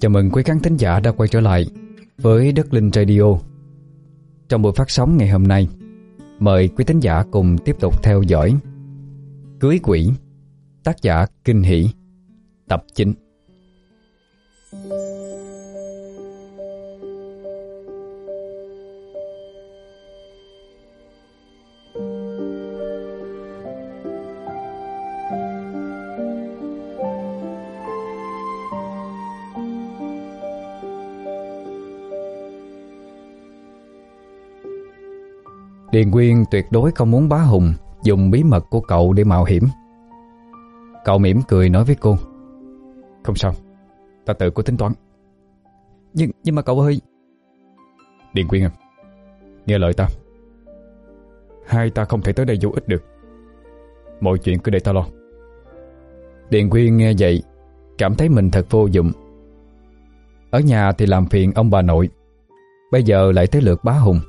Chào mừng quý khán thính giả đã quay trở lại với Đất Linh Radio. Trong buổi phát sóng ngày hôm nay, mời quý thính giả cùng tiếp tục theo dõi Cưới Quỷ, tác giả Kinh Hỷ, tập 9. Quyên tuyệt đối không muốn bá Hùng dùng bí mật của cậu để mạo hiểm. Cậu mỉm cười nói với cô Không sao, ta tự có tính toán. Nhưng nhưng mà cậu ơi... Điền Quyên à, nghe lời ta. Hai ta không thể tới đây vô ích được. Mọi chuyện cứ để ta lo. Điền Quyên nghe vậy, cảm thấy mình thật vô dụng. Ở nhà thì làm phiền ông bà nội, bây giờ lại tới lượt bá Hùng.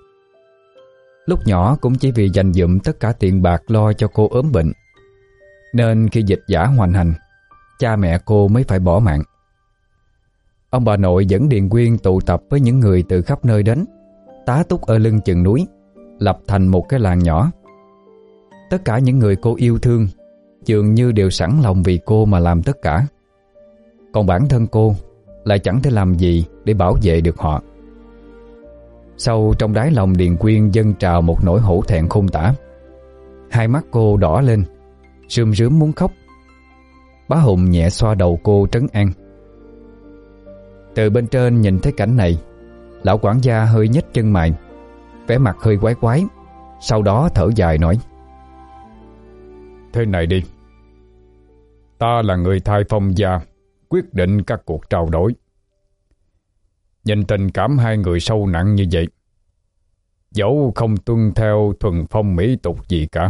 Lúc nhỏ cũng chỉ vì dành dụm tất cả tiền bạc lo cho cô ốm bệnh. Nên khi dịch giả hoành hành, Cha mẹ cô mới phải bỏ mạng. Ông bà nội dẫn Điền Quyên tụ tập với những người từ khắp nơi đến, Tá túc ở lưng chừng núi, Lập thành một cái làng nhỏ. Tất cả những người cô yêu thương, Dường như đều sẵn lòng vì cô mà làm tất cả. Còn bản thân cô Lại chẳng thể làm gì để bảo vệ được họ. Sâu trong đáy lòng Điền Quyên dâng trào một nỗi hổ thẹn khôn tả. Hai mắt cô đỏ lên Sườm rướm muốn khóc. Bá Hùng nhẹ xoa đầu cô trấn an. Từ bên trên nhìn thấy cảnh này, Lão quản gia hơi nhếch chân mày, vẻ mặt hơi quái quái, Sau đó thở dài nói. Thế này đi. Ta là người thay phong gia, Quyết định các cuộc trao đổi. Nhìn tình cảm hai người sâu nặng như vậy, Dẫu không tuân theo thuần phong mỹ tục gì cả.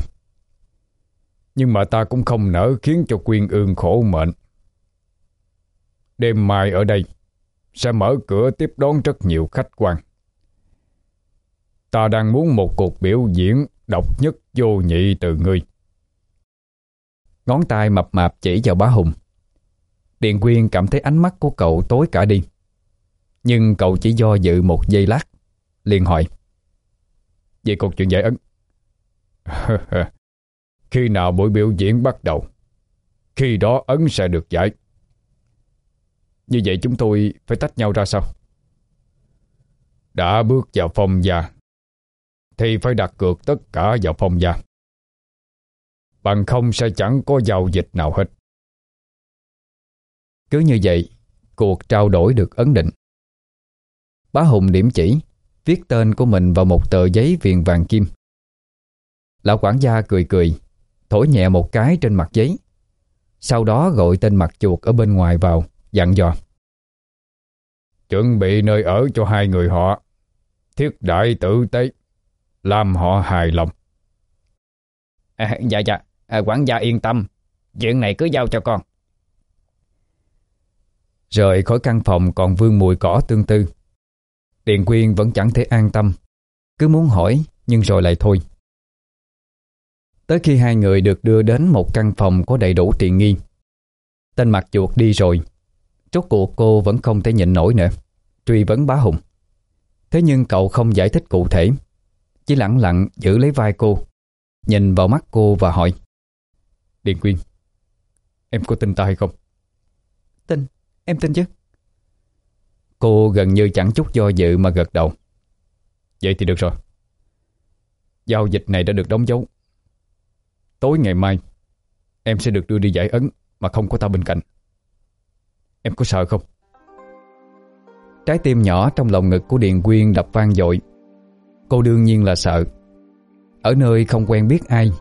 Nhưng mà ta cũng không nỡ khiến cho Quyên Ương khổ mệnh. Đêm mai ở đây, Sẽ mở cửa tiếp đón rất nhiều khách quan. Ta đang muốn một cuộc biểu diễn độc nhất vô nhị từ ngươi. Ngón tay mập mạp chỉ vào bá Hùng. Điện Quyên cảm thấy ánh mắt của cậu tối cả đi nhưng cậu chỉ do dự một giây lát, liền hỏi. Về cuộc chuyện giải ấn? Khi nào buổi biểu diễn bắt đầu, Khi đó ấn sẽ được giải. Như vậy chúng tôi phải tách nhau ra sao? Đã bước vào phòng gia Thì phải đặt cược tất cả vào phòng gia Bằng không sẽ chẳng có giao dịch nào hết. Cứ như vậy, Cuộc trao đổi được ấn định. Bá Hùng điểm chỉ Viết tên của mình vào một tờ giấy viền vàng kim. Lão quản gia cười cười Thổi nhẹ một cái trên mặt giấy. Sau đó gọi tên mặt chuột ở bên ngoài vào Dặn dò. Chuẩn bị nơi ở cho hai người họ Thiết đại tử tế Làm họ hài lòng. À, Dạ dạ. À, Quản gia yên tâm Chuyện này cứ giao cho con. Rời khỏi căn phòng còn vương mùi cỏ tương tư Điền Quyên vẫn chẳng thể an tâm. Cứ muốn hỏi nhưng rồi lại thôi. Tới khi hai người được đưa đến một căn phòng có đầy đủ tiện nghi. Tên mặt chuột đi rồi. Rốt cuộc cô vẫn không thể nhịn nổi nữa. Truy vấn bá Hùng. Thế nhưng cậu không giải thích cụ thể. Chỉ lặng lặng giữ lấy vai cô. Nhìn vào mắt cô và hỏi. Điền Quyên Em có tin ta hay không? Tin, em tin chứ. Cô gần như chẳng chút do dự mà gật đầu. Vậy thì được rồi. Giao dịch này đã được đóng dấu. Tối ngày mai, Em sẽ được đưa đi giải ấn Mà không có ta bên cạnh. Em có sợ không? Trái tim nhỏ trong lòng ngực của Điền Quyên đập vang dội. Cô đương nhiên là sợ. Ở nơi không quen biết ai,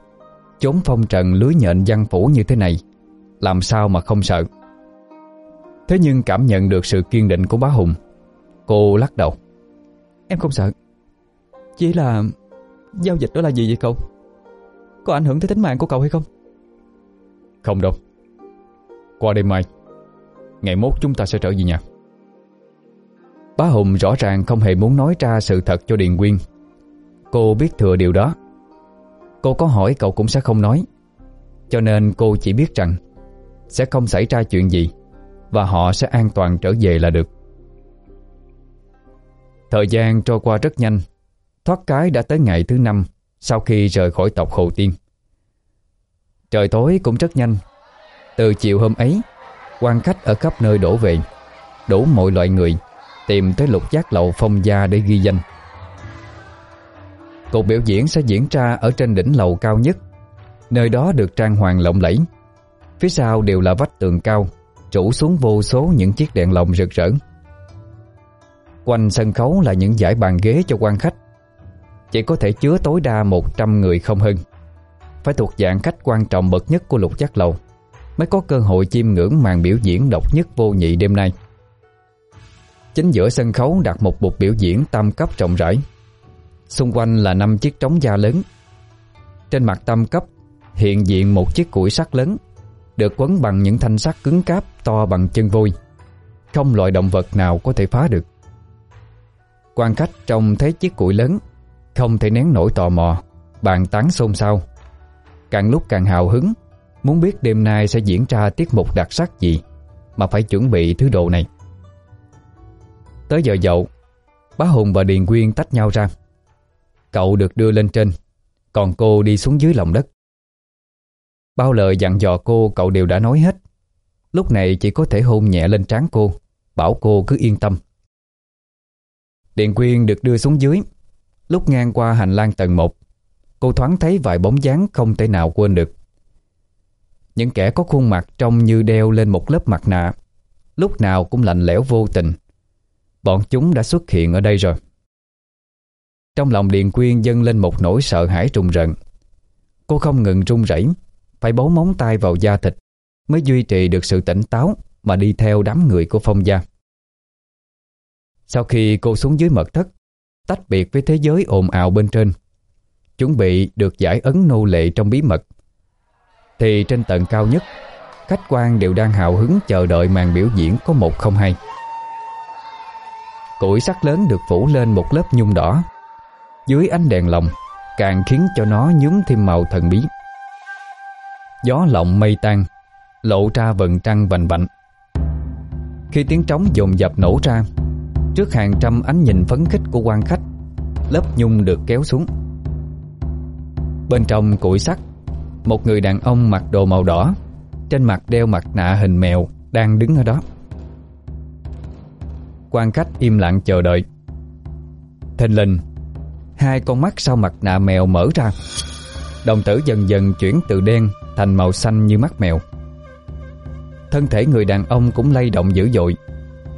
Chốn phong trần lưới nhện văn phủ như thế này, Làm sao mà không sợ? Thế nhưng cảm nhận được sự kiên định của bá Hùng Cô lắc đầu. Em không sợ. Chỉ là Giao dịch đó là gì vậy cậu? Có ảnh hưởng tới tính mạng của cậu hay không? Không đâu. Qua đêm mai Ngày mốt chúng ta sẽ trở về nhà. Bá Hùng rõ ràng không hề muốn nói ra sự thật cho Điền Quyên. Cô biết thừa điều đó. Cô có hỏi cậu cũng sẽ không nói. Cho nên cô chỉ biết rằng Sẽ không xảy ra chuyện gì và họ sẽ an toàn trở về là được. Thời gian trôi qua rất nhanh, Thoát cái đã tới ngày thứ năm Sau khi rời khỏi tộc Hồ Tiên. Trời tối cũng rất nhanh. Từ chiều hôm ấy, quan khách ở khắp nơi đổ về, Đủ mọi loại người Tìm tới lục giác lậu phong gia để ghi danh. Cuộc biểu diễn sẽ diễn ra ở trên đỉnh lầu cao nhất, Nơi đó được trang hoàng lộng lẫy. Phía sau đều là vách tường cao rủ xuống vô số những chiếc đèn lồng rực rỡ. Quanh sân khấu là những giải bàn ghế cho quan khách. Chỉ có thể chứa tối đa 100 người không hơn Phải thuộc dạng khách quan trọng bậc nhất của lục giác lầu, Mới có cơ hội chiêm ngưỡng màn biểu diễn độc nhất vô nhị đêm nay. Chính giữa sân khấu đặt một bục biểu diễn tam cấp rộng rãi. Xung quanh là năm chiếc trống da lớn. Trên mặt tam cấp hiện diện một chiếc củi sắt lớn. Được quấn bằng những thanh sắt cứng cáp to bằng chân vôi. Không loại động vật nào có thể phá được. Quan khách trông thấy chiếc củi lớn, Không thể nén nổi tò mò, Bàn tán xôn xao. Càng lúc càng hào hứng, Muốn biết đêm nay sẽ diễn ra tiết mục đặc sắc gì, Mà phải chuẩn bị thứ đồ này. Tới giờ dậu, Bá Hùng và Điền Quyên tách nhau ra. Cậu được đưa lên trên, Còn cô đi xuống dưới lòng đất. Bao lời dặn dò cô, cậu đều đã nói hết. Lúc này chỉ có thể hôn nhẹ lên trán cô, Bảo cô cứ yên tâm. Điền Quyên được đưa xuống dưới. Lúc ngang qua hành lang tầng 1 Cô thoáng thấy vài bóng dáng không thể nào quên được. Những kẻ có khuôn mặt trông như đeo lên một lớp mặt nạ, Lúc nào cũng lạnh lẽo vô tình. Bọn chúng đã xuất hiện ở đây rồi. Trong lòng Điền Quyên dâng lên một nỗi sợ hãi trùng rợn. Cô không ngừng run rẩy. Phải bấu móng tay vào da thịt Mới duy trì được sự tỉnh táo Mà đi theo đám người của phong gia. Sau khi cô xuống dưới mật thất, Tách biệt với thế giới ồn ào bên trên, Chuẩn bị được giải ấn nô lệ trong bí mật, Thì trên tầng cao nhất, Khách quan đều đang hào hứng chờ đợi màn biểu diễn có một không hai. Củi sắt lớn được phủ lên một lớp nhung đỏ, Dưới ánh đèn lồng, Càng khiến cho nó nhúm thêm màu thần bí. Gió lộng mây tan, Lộ ra vần trăng vành vạnh. Khi tiếng trống dồn dập nổ ra, Trước hàng trăm ánh nhìn phấn khích của quan khách, Lớp nhung được kéo xuống. Bên trong củi sắt, Một người đàn ông mặc đồ màu đỏ, Trên mặt đeo mặt nạ hình mèo, Đang đứng ở đó. Quan khách im lặng chờ đợi. Thình lình, Hai con mắt sau mặt nạ mèo mở ra. Đồng tử dần dần chuyển từ đen Thành màu xanh như mắt mèo. Thân thể người đàn ông cũng lay động dữ dội,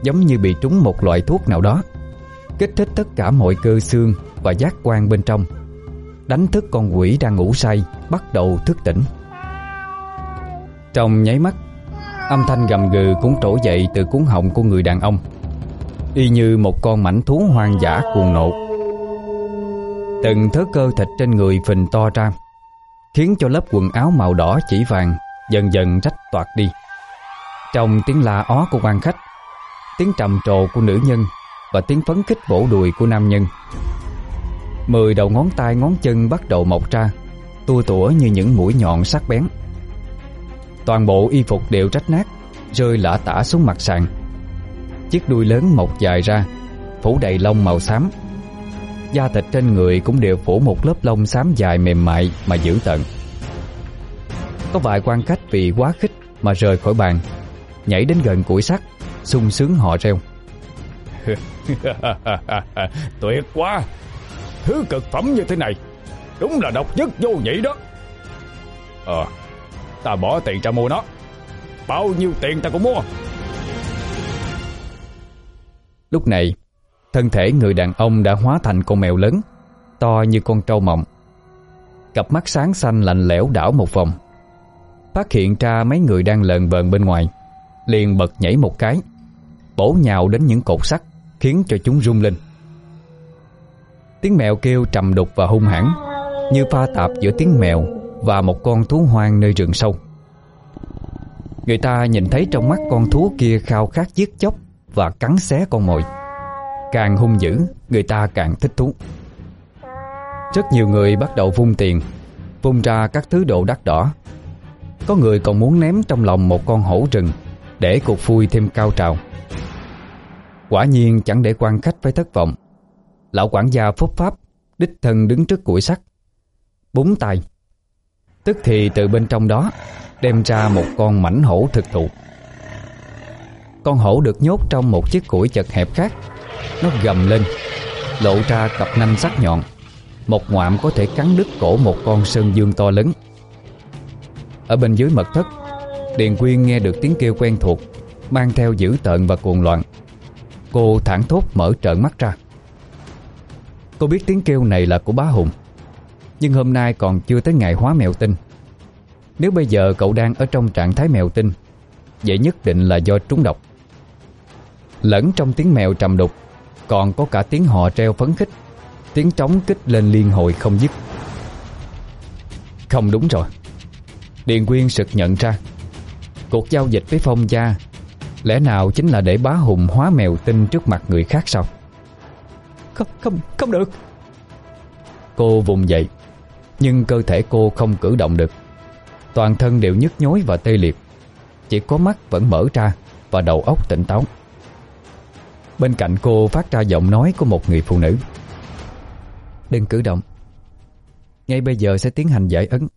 Giống như bị trúng một loại thuốc nào đó, Kích thích tất cả mọi cơ xương Và giác quan bên trong. Đánh thức con quỷ đang ngủ say Bắt đầu thức tỉnh. Trong nháy mắt, Âm thanh gầm gừ cũng trỗi dậy từ cuốn họng của người đàn ông, Y như một con mảnh thú hoang dã cuồng nộ. Từng thớ cơ thịt trên người phình to ra Khiến cho lớp quần áo màu đỏ chỉ vàng Dần dần rách toạc đi. Trong tiếng la ó của quan khách, Tiếng trầm trồ của nữ nhân Và tiếng phấn khích vỗ đùi của nam nhân, Mười đầu ngón tay ngón chân bắt đầu mọc ra, Tua tủa như những mũi nhọn sắc bén. Toàn bộ y phục đều rách nát, Rơi lả tả xuống mặt sàn. Chiếc đuôi lớn mọc dài ra, Phủ đầy lông màu xám. Da thịt trên người cũng đều phủ một lớp lông xám dài mềm mại mà dữ tận Có vài quan khách vì quá khích mà rời khỏi bàn Nhảy đến gần củi sắt sung sướng họ reo. Tuyệt quá! Thứ cực phẩm như thế này Đúng là độc nhất vô nhị đó. Ờ Ta bỏ tiền ra mua nó. Bao nhiêu tiền ta cũng mua. Lúc này Thân thể người đàn ông đã hóa thành con mèo lớn, To như con trâu mộng Cặp mắt sáng xanh lạnh lẽo đảo một vòng. Phát hiện ra mấy người đang lờn vờn bên ngoài, Liền bật nhảy một cái, Bổ nhào đến những cột sắt, Khiến cho chúng rung lên. Tiếng mèo kêu trầm đục và hung hãn, Như pha tạp giữa tiếng mèo Và một con thú hoang nơi rừng sâu. Người ta nhìn thấy trong mắt con thú kia khao khát giết chóc Và cắn xé con mồi. Càng hung dữ, Người ta càng thích thú. Rất nhiều người bắt đầu vung tiền, Vung ra các thứ đồ đắt đỏ. Có người còn muốn ném trong lòng một con hổ rừng Để cuộc vui thêm cao trào. Quả nhiên chẳng để quan khách phải thất vọng. Lão quản gia phúc pháp, Đích thân đứng trước củi sắt, Búng tay. Tức thì từ bên trong đó Đem ra một con mảnh hổ thực thụ. Con hổ được nhốt trong một chiếc củi chật hẹp khác. Nó gầm lên, Lộ ra cặp nanh sắc nhọn. Một ngoạm có thể cắn đứt cổ một con sơn dương to lớn. Ở bên dưới mật thất, Điền Quyên nghe được tiếng kêu quen thuộc, Mang theo dữ tợn và cuồng loạn. Cô thẳng thốt mở trợn mắt ra. Cô biết tiếng kêu này là của bá Hùng, Nhưng hôm nay còn chưa tới ngày hóa mèo tinh. Nếu bây giờ cậu đang ở trong trạng thái mèo tinh, Vậy nhất định là do trúng độc. Lẫn trong tiếng mèo trầm đục còn có cả tiếng hò treo phấn khích. Tiếng trống kích lên liên hồi không dứt. Không đúng rồi. Điền Quyên sực nhận ra. Cuộc giao dịch với Phong Gia Lẽ nào chính là để bá hùng hóa mèo tinh trước mặt người khác sao? Không, không, không được. Cô vùng dậy Nhưng cơ thể cô không cử động được. Toàn thân đều nhức nhối và tê liệt. Chỉ có mắt vẫn mở ra Và đầu óc tỉnh táo Bên cạnh cô phát ra giọng nói của một người phụ nữ. Đừng cử động. Ngay bây giờ sẽ tiến hành giải ấn.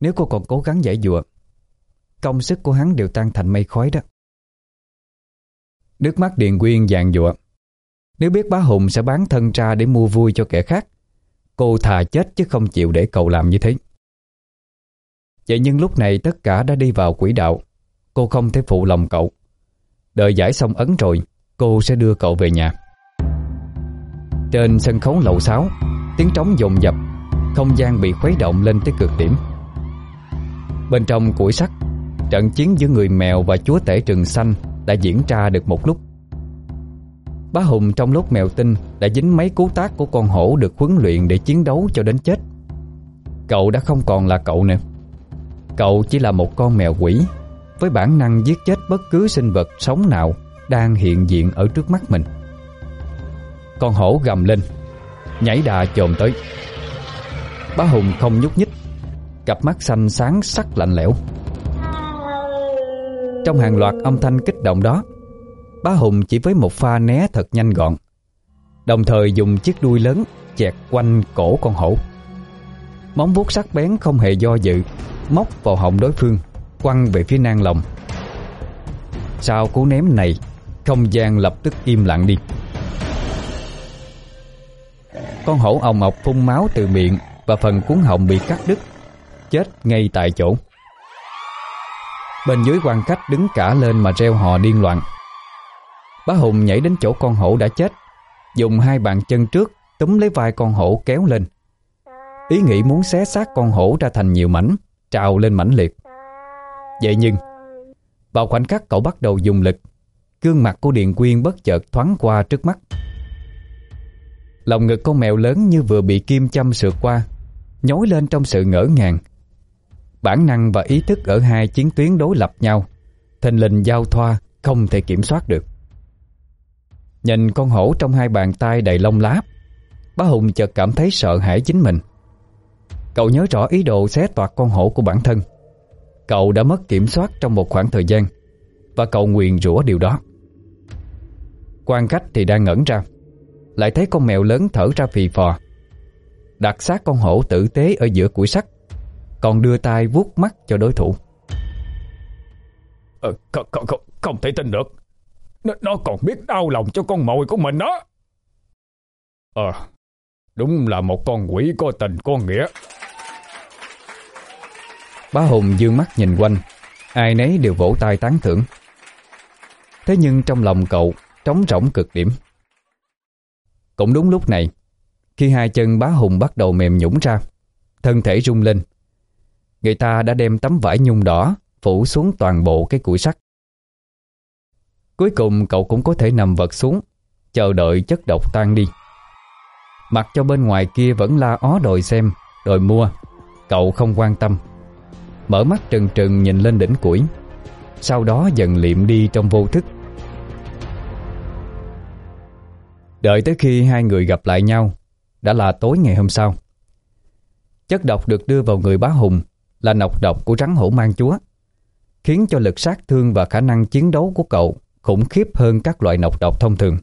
Nếu cô còn cố gắng giải dụa Công sức của hắn đều tan thành mây khói đó. Nước mắt Điền Quyên vàng dụa Nếu biết bá Hùng sẽ bán thân ra để mua vui cho kẻ khác, Cô thà chết chứ không chịu để cậu làm như thế. Vậy nhưng lúc này tất cả đã đi vào quỹ đạo. Cô không thể phụ lòng cậu. Đợi giải xong ấn rồi Cô sẽ đưa cậu về nhà Trên sân khấu lầu 6 Tiếng trống dồn dập, Không gian bị khuấy động lên tới cực điểm Bên trong củi sắt, Trận chiến giữa người mèo và chúa tể rừng xanh đã diễn ra được một lúc. Bá Hùng trong lúc mèo tinh đã dính mấy cú tác của con hổ được huấn luyện để chiến đấu cho đến chết. Cậu đã không còn là cậu nữa. Cậu chỉ là một con mèo quỷ, với bản năng giết chết bất cứ sinh vật sống nào đang hiện diện ở trước mắt mình. Con hổ gầm lên, nhảy đà chồm tới. Bá Hùng không nhúc nhích, cặp mắt xanh sáng sắc lạnh lẽo. Trong hàng loạt âm thanh kích động đó Bá Hùng chỉ với một pha né thật nhanh gọn Đồng thời dùng chiếc đuôi lớn Chẹt quanh cổ con hổ Móng vuốt sắc bén không hề do dự Móc vào họng đối phương Quăng về phía nang lòng Sau cú ném này không gian lập tức im lặng đi. Con hổ ồng ọc phun máu từ miệng Và phần cuốn họng bị cắt đứt, Chết ngay tại chỗ. Bên dưới quan khách đứng cả lên mà reo hò điên loạn. Bá Hùng nhảy đến chỗ con hổ đã chết, Dùng hai bàn chân trước Túm lấy vai con hổ kéo lên. Ý nghĩ muốn xé xác con hổ ra thành nhiều mảnh, Trào lên mãnh liệt. Vậy nhưng, Vào khoảnh khắc cậu bắt đầu dùng lực Gương mặt của Điện Quyên bất chợt thoáng qua trước mắt. Lòng ngực con mèo lớn như vừa bị kim châm sượt qua, Nhói lên trong sự ngỡ ngàng. Bản năng và ý thức ở hai chiến tuyến đối lập nhau, Thình lình giao thoa, Không thể kiểm soát được. Nhìn con hổ trong hai bàn tay đầy lông lá, Bá Hùng chợt cảm thấy sợ hãi chính mình. Cậu nhớ rõ ý đồ xé toạc con hổ của bản thân. Cậu đã mất kiểm soát trong một khoảng thời gian, Và cậu nguyền rủa điều đó quan khách thì đang ngẩn ra. Lại thấy con mèo lớn thở ra phì phò. Đặt xác con hổ tử tế ở giữa củi sắt còn đưa tay vuốt mắt cho đối thủ. Ờ, không, không, không, không thể tin được. Nó, nó còn biết đau lòng cho con mồi của mình đó. Ờ Đúng là một con quỷ có tình có nghĩa. Bá Hùng dương mắt nhìn quanh Ai nấy đều vỗ tay tán thưởng. Thế nhưng trong lòng cậu Trống rỗng cực điểm. Cũng đúng lúc này, Khi hai chân bá Hùng bắt đầu mềm nhũng ra, Thân thể rung lên. Người ta đã đem tấm vải nhung đỏ Phủ xuống toàn bộ cái củi sắt. Cuối cùng cậu cũng có thể nằm vật xuống, Chờ đợi chất độc tan đi. Mặc cho bên ngoài kia vẫn la ó đòi xem, Đòi mua, Cậu không quan tâm. Mở mắt trừng trừng nhìn lên đỉnh củi, Sau đó dần liệm đi trong vô thức. Đợi tới khi hai người gặp lại nhau Đã là tối ngày hôm sau Chất độc được đưa vào người bá Hùng là nọc độc của rắn hổ mang chúa. khiến cho lực sát thương và khả năng chiến đấu của cậu khủng khiếp hơn các loại nọc độc thông thường.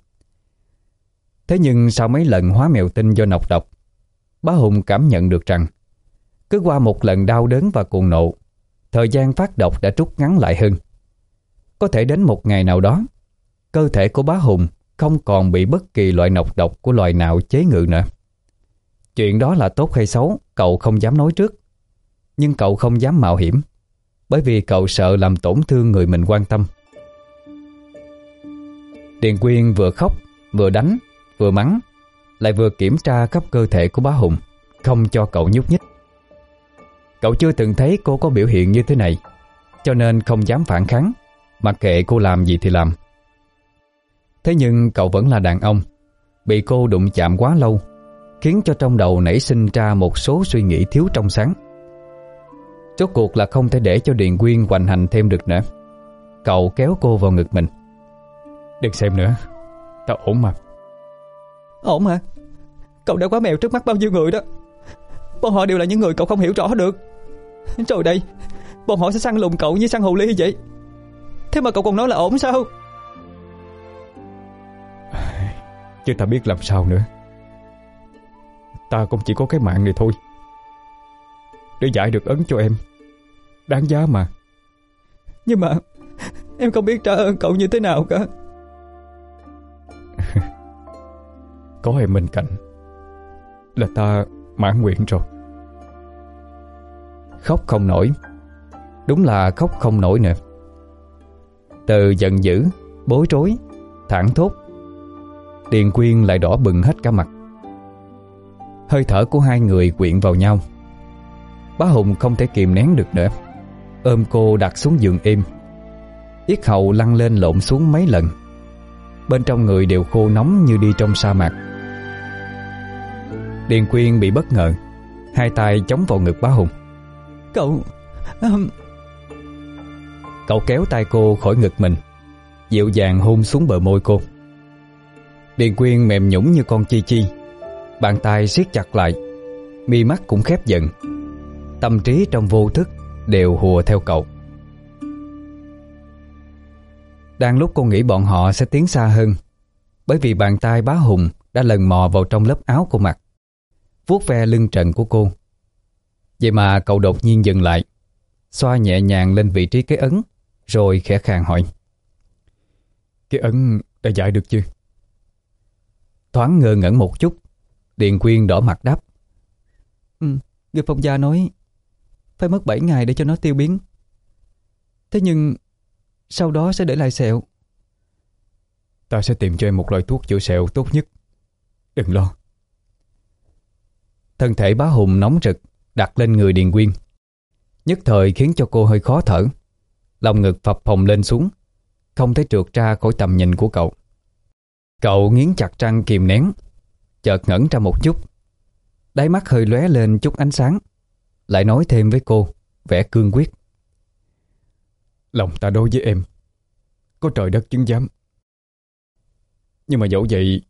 Thế nhưng sau mấy lần hóa mèo tinh do nọc độc, bá Hùng cảm nhận được rằng cứ qua một lần đau đớn và cuồng nộ, thời gian phát độc đã rút ngắn lại hơn. Có thể đến một ngày nào đó, cơ thể của bá Hùng không còn bị bất kỳ loại nọc độc của loài nào chế ngự nữa. Chuyện đó là tốt hay xấu, cậu không dám nói trước. Nhưng cậu không dám mạo hiểm, bởi vì cậu sợ làm tổn thương người mình quan tâm. Điền Quyên vừa khóc, vừa đánh, vừa mắng, lại vừa kiểm tra khắp cơ thể của bá Hùng, không cho cậu nhúc nhích. Cậu chưa từng thấy cô có biểu hiện như thế này, cho nên không dám phản kháng, mặc kệ cô làm gì thì làm. Thế nhưng cậu vẫn là đàn ông, bị cô đụng chạm quá lâu, khiến cho trong đầu nảy sinh ra một số suy nghĩ thiếu trong sáng. Rốt cuộc là không thể để cho Điền Quyên hoành hành thêm được nữa. Cậu kéo cô vào ngực mình. Đừng xem nữa, tao ổn mà. Ổn hả? Cậu đã quá mèo trước mắt bao nhiêu người đó. Bọn họ đều là những người cậu không hiểu rõ được. Rồi đây, bọn họ sẽ săn lùng cậu như săn hồ ly vậy. Thế mà cậu còn nói là ổn sao? Chứ ta biết làm sao nữa. Ta cũng chỉ có cái mạng này thôi. Để giải được ấn cho em. Đáng giá mà. Nhưng mà Em không biết trả ơn cậu như thế nào cả. Có em bên cạnh Là ta mãn nguyện rồi. Khóc không nổi. Đúng là khóc không nổi nữa Từ giận dữ Bối rối Thẳng thốt Điền Quyên lại đỏ bừng hết cả mặt. Hơi thở của hai người quyện vào nhau. Bá Hùng không thể kìm nén được nữa. Ôm cô đặt xuống giường êm. Yết hầu lăn lên lộn xuống mấy lần. Bên trong người đều khô nóng như đi trong sa mạc. Điền Quyên bị bất ngờ. Hai tay chống vào ngực bá Hùng. Cậu. Cậu kéo tay cô khỏi ngực mình. Dịu dàng hôn xuống bờ môi cô Điền Quyên mềm nhũng như con chi chi. Bàn tay siết chặt lại, Mi mắt cũng khép giận Tâm trí trong vô thức Đều hùa theo cậu. Đang lúc cô nghĩ bọn họ sẽ tiến xa hơn, Bởi vì bàn tay bá hùng Đã lần mò vào trong lớp áo cô mặc vuốt ve lưng trần của cô. Vậy mà cậu đột nhiên dừng lại, Xoa nhẹ nhàng lên vị trí cái ấn, Rồi khẽ khàng hỏi. Cái ấn đã giải được chưa? Thoáng ngơ ngẩn một chút. Điền Quyên đỏ mặt đáp. Ừ, người phong gia nói Phải mất 7 ngày để cho nó tiêu biến. Thế nhưng Sau đó sẽ để lại sẹo. Ta sẽ tìm cho em một loại thuốc chữa sẹo tốt nhất. Đừng lo. Thân thể bá hùng nóng rực Đặt lên người Điền Quyên. Nhất thời khiến cho cô hơi khó thở. Lòng ngực phập phồng lên xuống. Không thể trượt ra khỏi tầm nhìn của cậu Cậu nghiến chặt răng kìm nén Chợt ngẩn ra một chút. Đáy mắt hơi lóe lên chút ánh sáng Lại nói thêm với cô Vẻ cương quyết. Lòng ta đối với em Có trời đất chứng giám. Nhưng mà dẫu vậy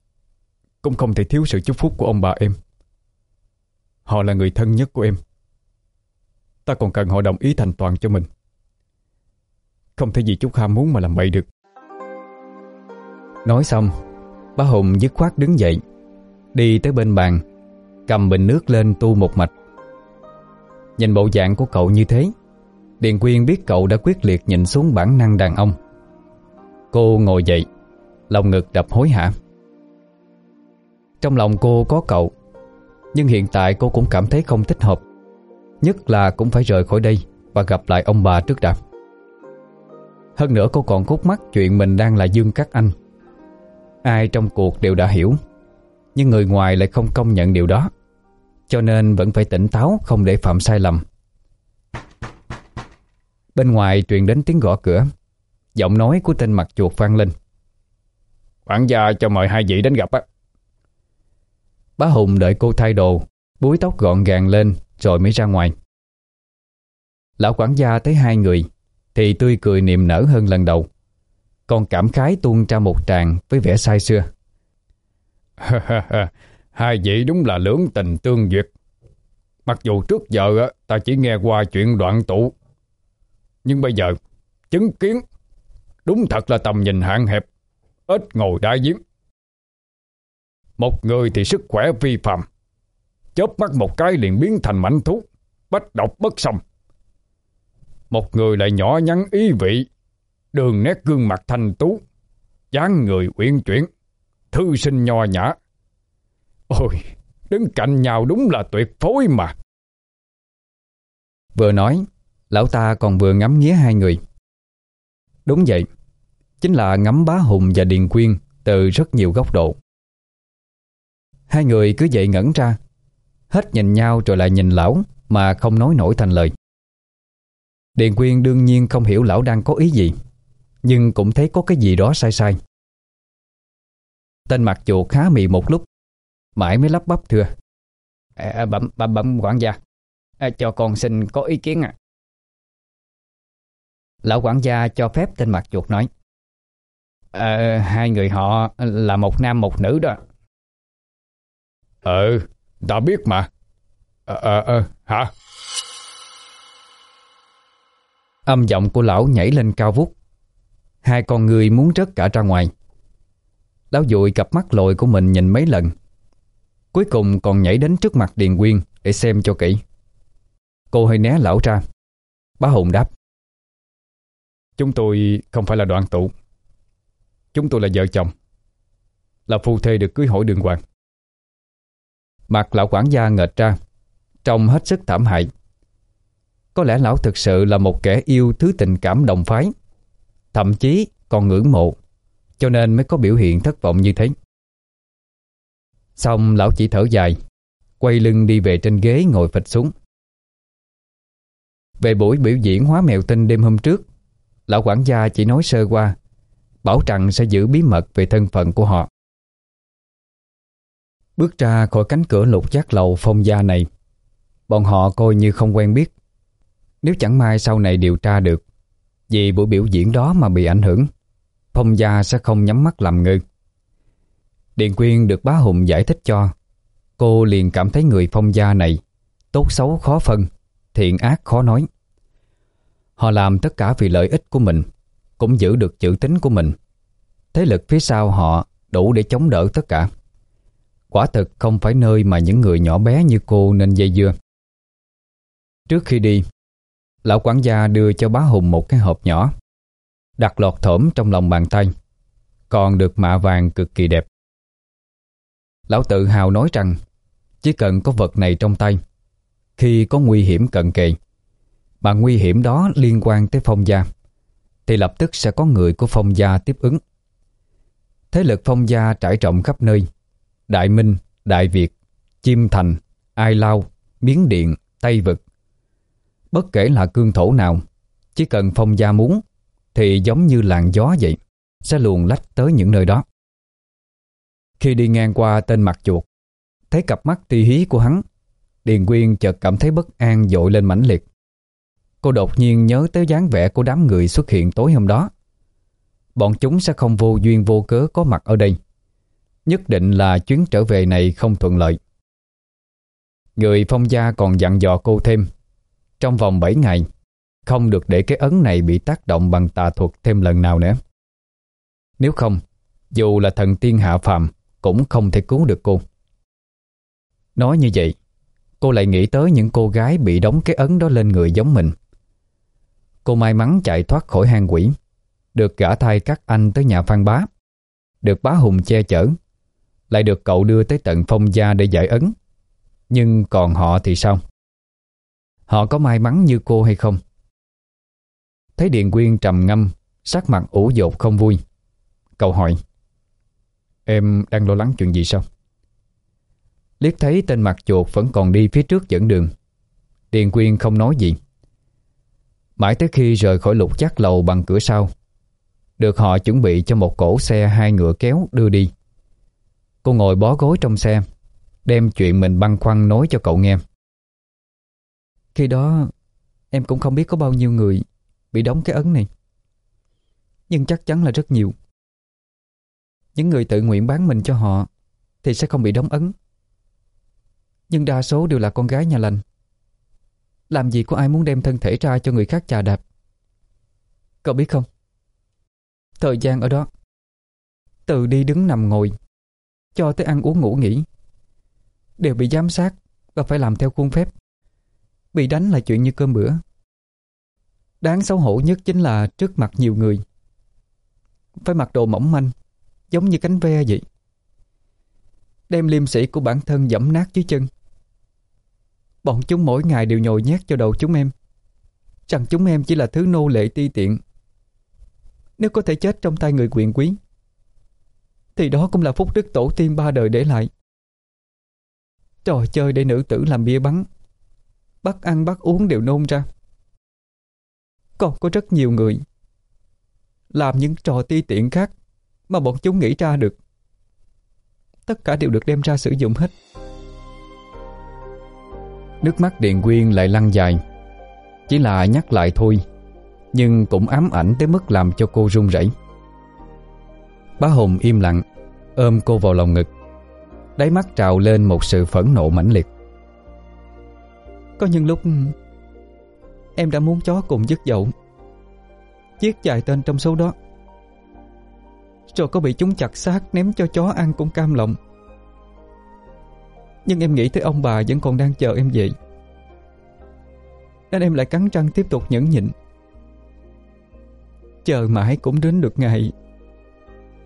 Cũng không thể thiếu sự chúc phúc của ông bà em. Họ là người thân nhất của em. Ta còn cần họ đồng ý thành toàn cho mình. Không thể vì chút ham muốn mà làm bậy được. Nói xong Bá Hùng dứt khoát đứng dậy, Đi tới bên bàn, Cầm bình nước lên tu một mạch. Nhìn bộ dạng của cậu như thế, Điền Quyên biết cậu đã quyết liệt nhìn xuống bản năng đàn ông. Cô ngồi dậy, Lòng ngực đập hối hả. Trong lòng cô có cậu, Nhưng hiện tại cô cũng cảm thấy không thích hợp, Nhất là cũng phải rời khỏi đây Và gặp lại ông bà trước đã. Hơn nữa cô còn khúc mắc chuyện mình đang là Dương Cát Anh. Ai trong cuộc đều đã hiểu. Nhưng người ngoài lại không công nhận điều đó. Cho nên vẫn phải tỉnh táo Không để phạm sai lầm. Bên ngoài truyền đến tiếng gõ cửa. Giọng nói của tên mặt chuột vang lên. Quản gia cho mời hai vị đến gặp á. Bá Hùng đợi cô thay đồ Búi tóc gọn gàng lên Rồi mới ra ngoài. Lão quản gia thấy hai người Thì tươi cười niềm nở hơn lần đầu còn cảm khái tuôn ra một tràng với vẻ sai xưa. Hai vị đúng là lưỡng tình tương duyệt. Mặc dù trước giờ ta chỉ nghe qua chuyện đoạn tụ. Nhưng bây giờ chứng kiến. Đúng thật là tầm nhìn hạn hẹp, ít ngồi đa giếng. Một người thì sức khỏe vi phạm, chớp mắt một cái liền biến thành mảnh thú, bách độc bất xong. Một người lại nhỏ nhắn ý vị, đường nét gương mặt thanh tú, dáng người uyển chuyển, thư sinh nho nhã. Ôi, đứng cạnh nhau đúng là tuyệt phối mà. Vừa nói, lão ta còn vừa ngắm nghía hai người. Đúng vậy, chính là ngắm bá hùng và điền quyên từ rất nhiều góc độ. Hai người cứ vậy ngẩn ra, hết nhìn nhau rồi lại nhìn lão mà không nói nổi thành lời. Điền quyên đương nhiên không hiểu lão đang có ý gì, nhưng cũng thấy có cái gì đó sai sai. Tên mặt chuột khá mị một lúc, mãi mới lắp bắp thưa. À, bẩm, bẩm, bẩm quản gia, à, cho con xin có ý kiến à. Lão quản gia cho phép tên mặt chuột nói. À, hai người họ là một nam một nữ đó. Ừ, ta biết mà. Ờ, ờ, ờ, hả? Âm giọng của lão nhảy lên cao vút. Hai con người muốn rớt cả ra ngoài. Lão dụi cặp mắt lồi của mình nhìn mấy lần. Cuối cùng còn nhảy đến trước mặt Điền Quyên để xem cho kỹ. Cô hơi né lão ra. Bá Hùng đáp. Chúng tôi không phải là đoạn tụ. Chúng tôi là vợ chồng. Là phu thê được cưới hỏi đường hoàng. Mặt lão quản gia ngợt ra, trông hết sức thảm hại. Có lẽ lão thực sự là một kẻ yêu thứ tình cảm đồng phái, thậm chí còn ngưỡng mộ, cho nên mới có biểu hiện thất vọng như thế. Xong lão chỉ thở dài, quay lưng đi về trên ghế ngồi phịch xuống. Về buổi biểu diễn hóa mèo tinh đêm hôm trước, lão quản gia chỉ nói sơ qua, bảo rằng sẽ giữ bí mật về thân phận của họ. Bước ra khỏi cánh cửa lục giác lầu phong gia này, bọn họ coi như không quen biết. Nếu chẳng may sau này điều tra được, vì buổi biểu diễn đó mà bị ảnh hưởng, phong gia sẽ không nhắm mắt làm ngơ. Điền Quyên được bá Hùng giải thích cho, cô liền cảm thấy người phong gia này tốt xấu khó phân, thiện ác khó nói. Họ làm tất cả vì lợi ích của mình, cũng giữ được chữ tính của mình. Thế lực phía sau họ đủ để chống đỡ tất cả. Quả thực không phải nơi mà những người nhỏ bé như cô nên dây dưa. Trước khi đi, lão quản gia đưa cho bá Hùng một cái hộp nhỏ, đặt lọt thổm trong lòng bàn tay, còn được mạ vàng cực kỳ đẹp. Lão tự hào nói rằng chỉ cần có vật này trong tay, khi có nguy hiểm cận kề, mà nguy hiểm đó liên quan tới phong gia, thì lập tức sẽ có người của phong gia tiếp ứng. Thế lực phong gia trải rộng khắp nơi, Đại Minh, Đại Việt, Chiêm Thành, Ai Lao, Miến Điện, Tây Vực. Bất kể là cương thổ nào, chỉ cần phong gia muốn, thì giống như làn gió vậy, sẽ luồn lách tới những nơi đó. Khi đi ngang qua tên mặt chuột, thấy cặp mắt ti hí của hắn, Điền Quyên chợt cảm thấy bất an dội lên mãnh liệt. Cô đột nhiên nhớ tới dáng vẻ của đám người xuất hiện tối hôm đó. Bọn chúng sẽ không vô duyên vô cớ có mặt ở đây. Nhất định là chuyến trở về này không thuận lợi. Người phong gia còn dặn dò cô thêm. Trong vòng 7 ngày, không được để cái ấn này bị tác động bằng tà thuật thêm lần nào nữa. Nếu không, dù là thần tiên hạ phàm cũng không thể cứu được cô. Nói như vậy, cô lại nghĩ tới những cô gái bị đóng cái ấn đó lên người giống mình. Cô may mắn chạy thoát khỏi hang quỷ, được gã thai các anh tới nhà Phan Bá, được bá Hùng che chở, lại được cậu đưa tới tận phong gia để giải ấn. Nhưng còn họ thì sao? Họ có may mắn như cô hay không? Thấy Điện Quyên trầm ngâm, sắc mặt ủ dột không vui. Cậu hỏi, Em đang lo lắng chuyện gì sao? Liếc thấy tên mặt chuột vẫn còn đi phía trước dẫn đường. điện Quyên không nói gì. Mãi tới khi rời khỏi lục chắc lầu bằng cửa sau, được họ chuẩn bị cho một cổ xe hai ngựa kéo đưa đi. Cô ngồi bó gối trong xe, đem chuyện mình băn khoăn nói cho cậu nghe. Khi đó, em cũng không biết có bao nhiêu người bị đóng cái ấn này. Nhưng chắc chắn là rất nhiều. Những người tự nguyện bán mình cho họ thì sẽ không bị đóng ấn. Nhưng đa số đều là con gái nhà lành. Làm gì có ai muốn đem thân thể ra cho người khác chà đạp. Cậu biết không? Thời gian ở đó Từ đi đứng nằm ngồi Cho tới ăn uống ngủ nghỉ Đều bị giám sát Và phải làm theo khuôn phép Bị đánh là chuyện như cơm bữa. Đáng xấu hổ nhất chính là Trước mặt nhiều người. Phải mặc đồ mỏng manh, Giống như cánh ve vậy. Đem liêm sĩ của bản thân dẫm nát dưới chân. Bọn chúng mỗi ngày đều nhồi nhét cho đầu chúng em. Rằng chúng em chỉ là thứ nô lệ ti tiện. Nếu có thể chết trong tay người quyền quý, Thì đó cũng là phúc đức tổ tiên ba đời để lại. Trò chơi để nữ tử làm bia bắn. Bắt ăn bắt uống đều nôn ra. Còn có rất nhiều người Làm những trò ti tiện khác Mà bọn chúng nghĩ ra được. Tất cả đều được đem ra sử dụng hết. Nước mắt điện Quyên lại lăn dài. Chỉ là nhắc lại thôi, Nhưng cũng ám ảnh tới mức làm cho cô run rẩy. Bá Hùng im lặng, Ôm cô vào lòng ngực. Đáy mắt trào lên một sự phẫn nộ mãnh liệt. Có những lúc, Em đã muốn chó cùng dứt dậu. Giết vài tên trong số đó. Rồi có bị chúng chặt xác Ném cho chó ăn cũng cam lòng. Nhưng em nghĩ tới ông bà Vẫn còn đang chờ em vậy Nên em lại cắn răng tiếp tục nhẫn nhịn. Chờ mãi cũng đến được ngày,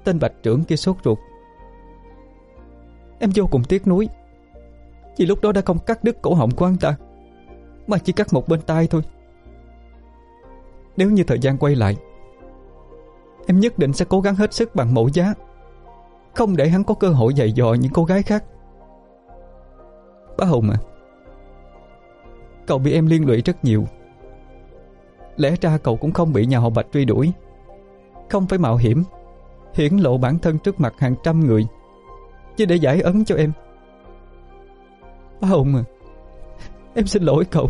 Tên bạch trưởng kia sốt ruột. Em vô cùng tiếc nuối, Vì lúc đó đã không cắt đứt cổ họng của anh ta. Mà chỉ cắt một bên tai thôi. Nếu như thời gian quay lại, Em nhất định sẽ cố gắng hết sức bằng mẫu giá. Không để hắn có cơ hội dạy dò những cô gái khác. Bá Hùng à Cậu bị em liên lụy rất nhiều. Lẽ ra cậu cũng không bị nhà họ Bạch truy đuổi. Không phải mạo hiểm, Hiển lộ bản thân trước mặt hàng trăm người, Chỉ để giải ấn cho em. Bá Hùng à Em xin lỗi cậu.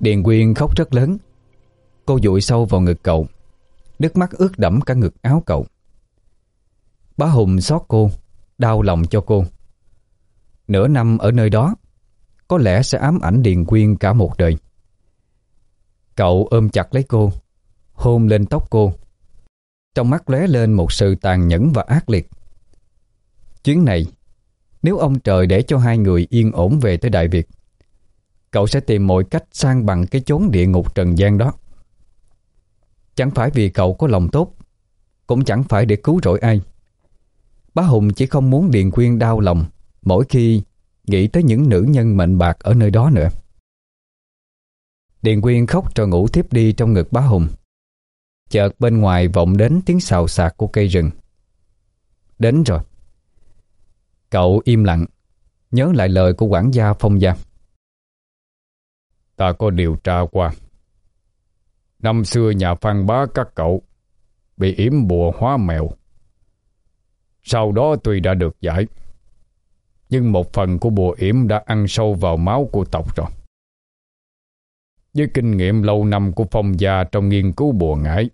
Điền Quyên khóc rất lớn. Cô dụi sâu vào ngực cậu. Nước mắt ướt đẫm cả ngực áo cậu. Bá Hùng xót cô, Đau lòng cho cô. Nửa năm ở nơi đó, Có lẽ sẽ ám ảnh Điền Quyên cả một đời. Cậu ôm chặt lấy cô, Hôn lên tóc cô. Trong mắt lóe lên một sự tàn nhẫn và ác liệt. Chuyến này nếu ông trời để cho hai người yên ổn về tới Đại Việt, Cậu sẽ tìm mọi cách sang bằng cái chốn địa ngục trần gian đó. Chẳng phải vì cậu có lòng tốt, Cũng chẳng phải để cứu rỗi ai. Bá Hùng chỉ không muốn Điền Quyên đau lòng Mỗi khi nghĩ tới những nữ nhân mệnh bạc ở nơi đó nữa. Điền Quyên khóc rồi ngủ tiếp đi trong ngực bá Hùng. Chợt bên ngoài vọng đến tiếng xào xạc của cây rừng. Đến rồi. Cậu im lặng. Nhớ lại lời của quản gia phong gia. Ta có điều tra qua. Năm xưa nhà phan bá các cậu Bị yểm bùa hóa mèo. Sau đó tuy đã được giải, Nhưng một phần của bùa yểm đã ăn sâu vào máu của tộc rồi. Với kinh nghiệm lâu năm của phong gia trong nghiên cứu bùa ngải,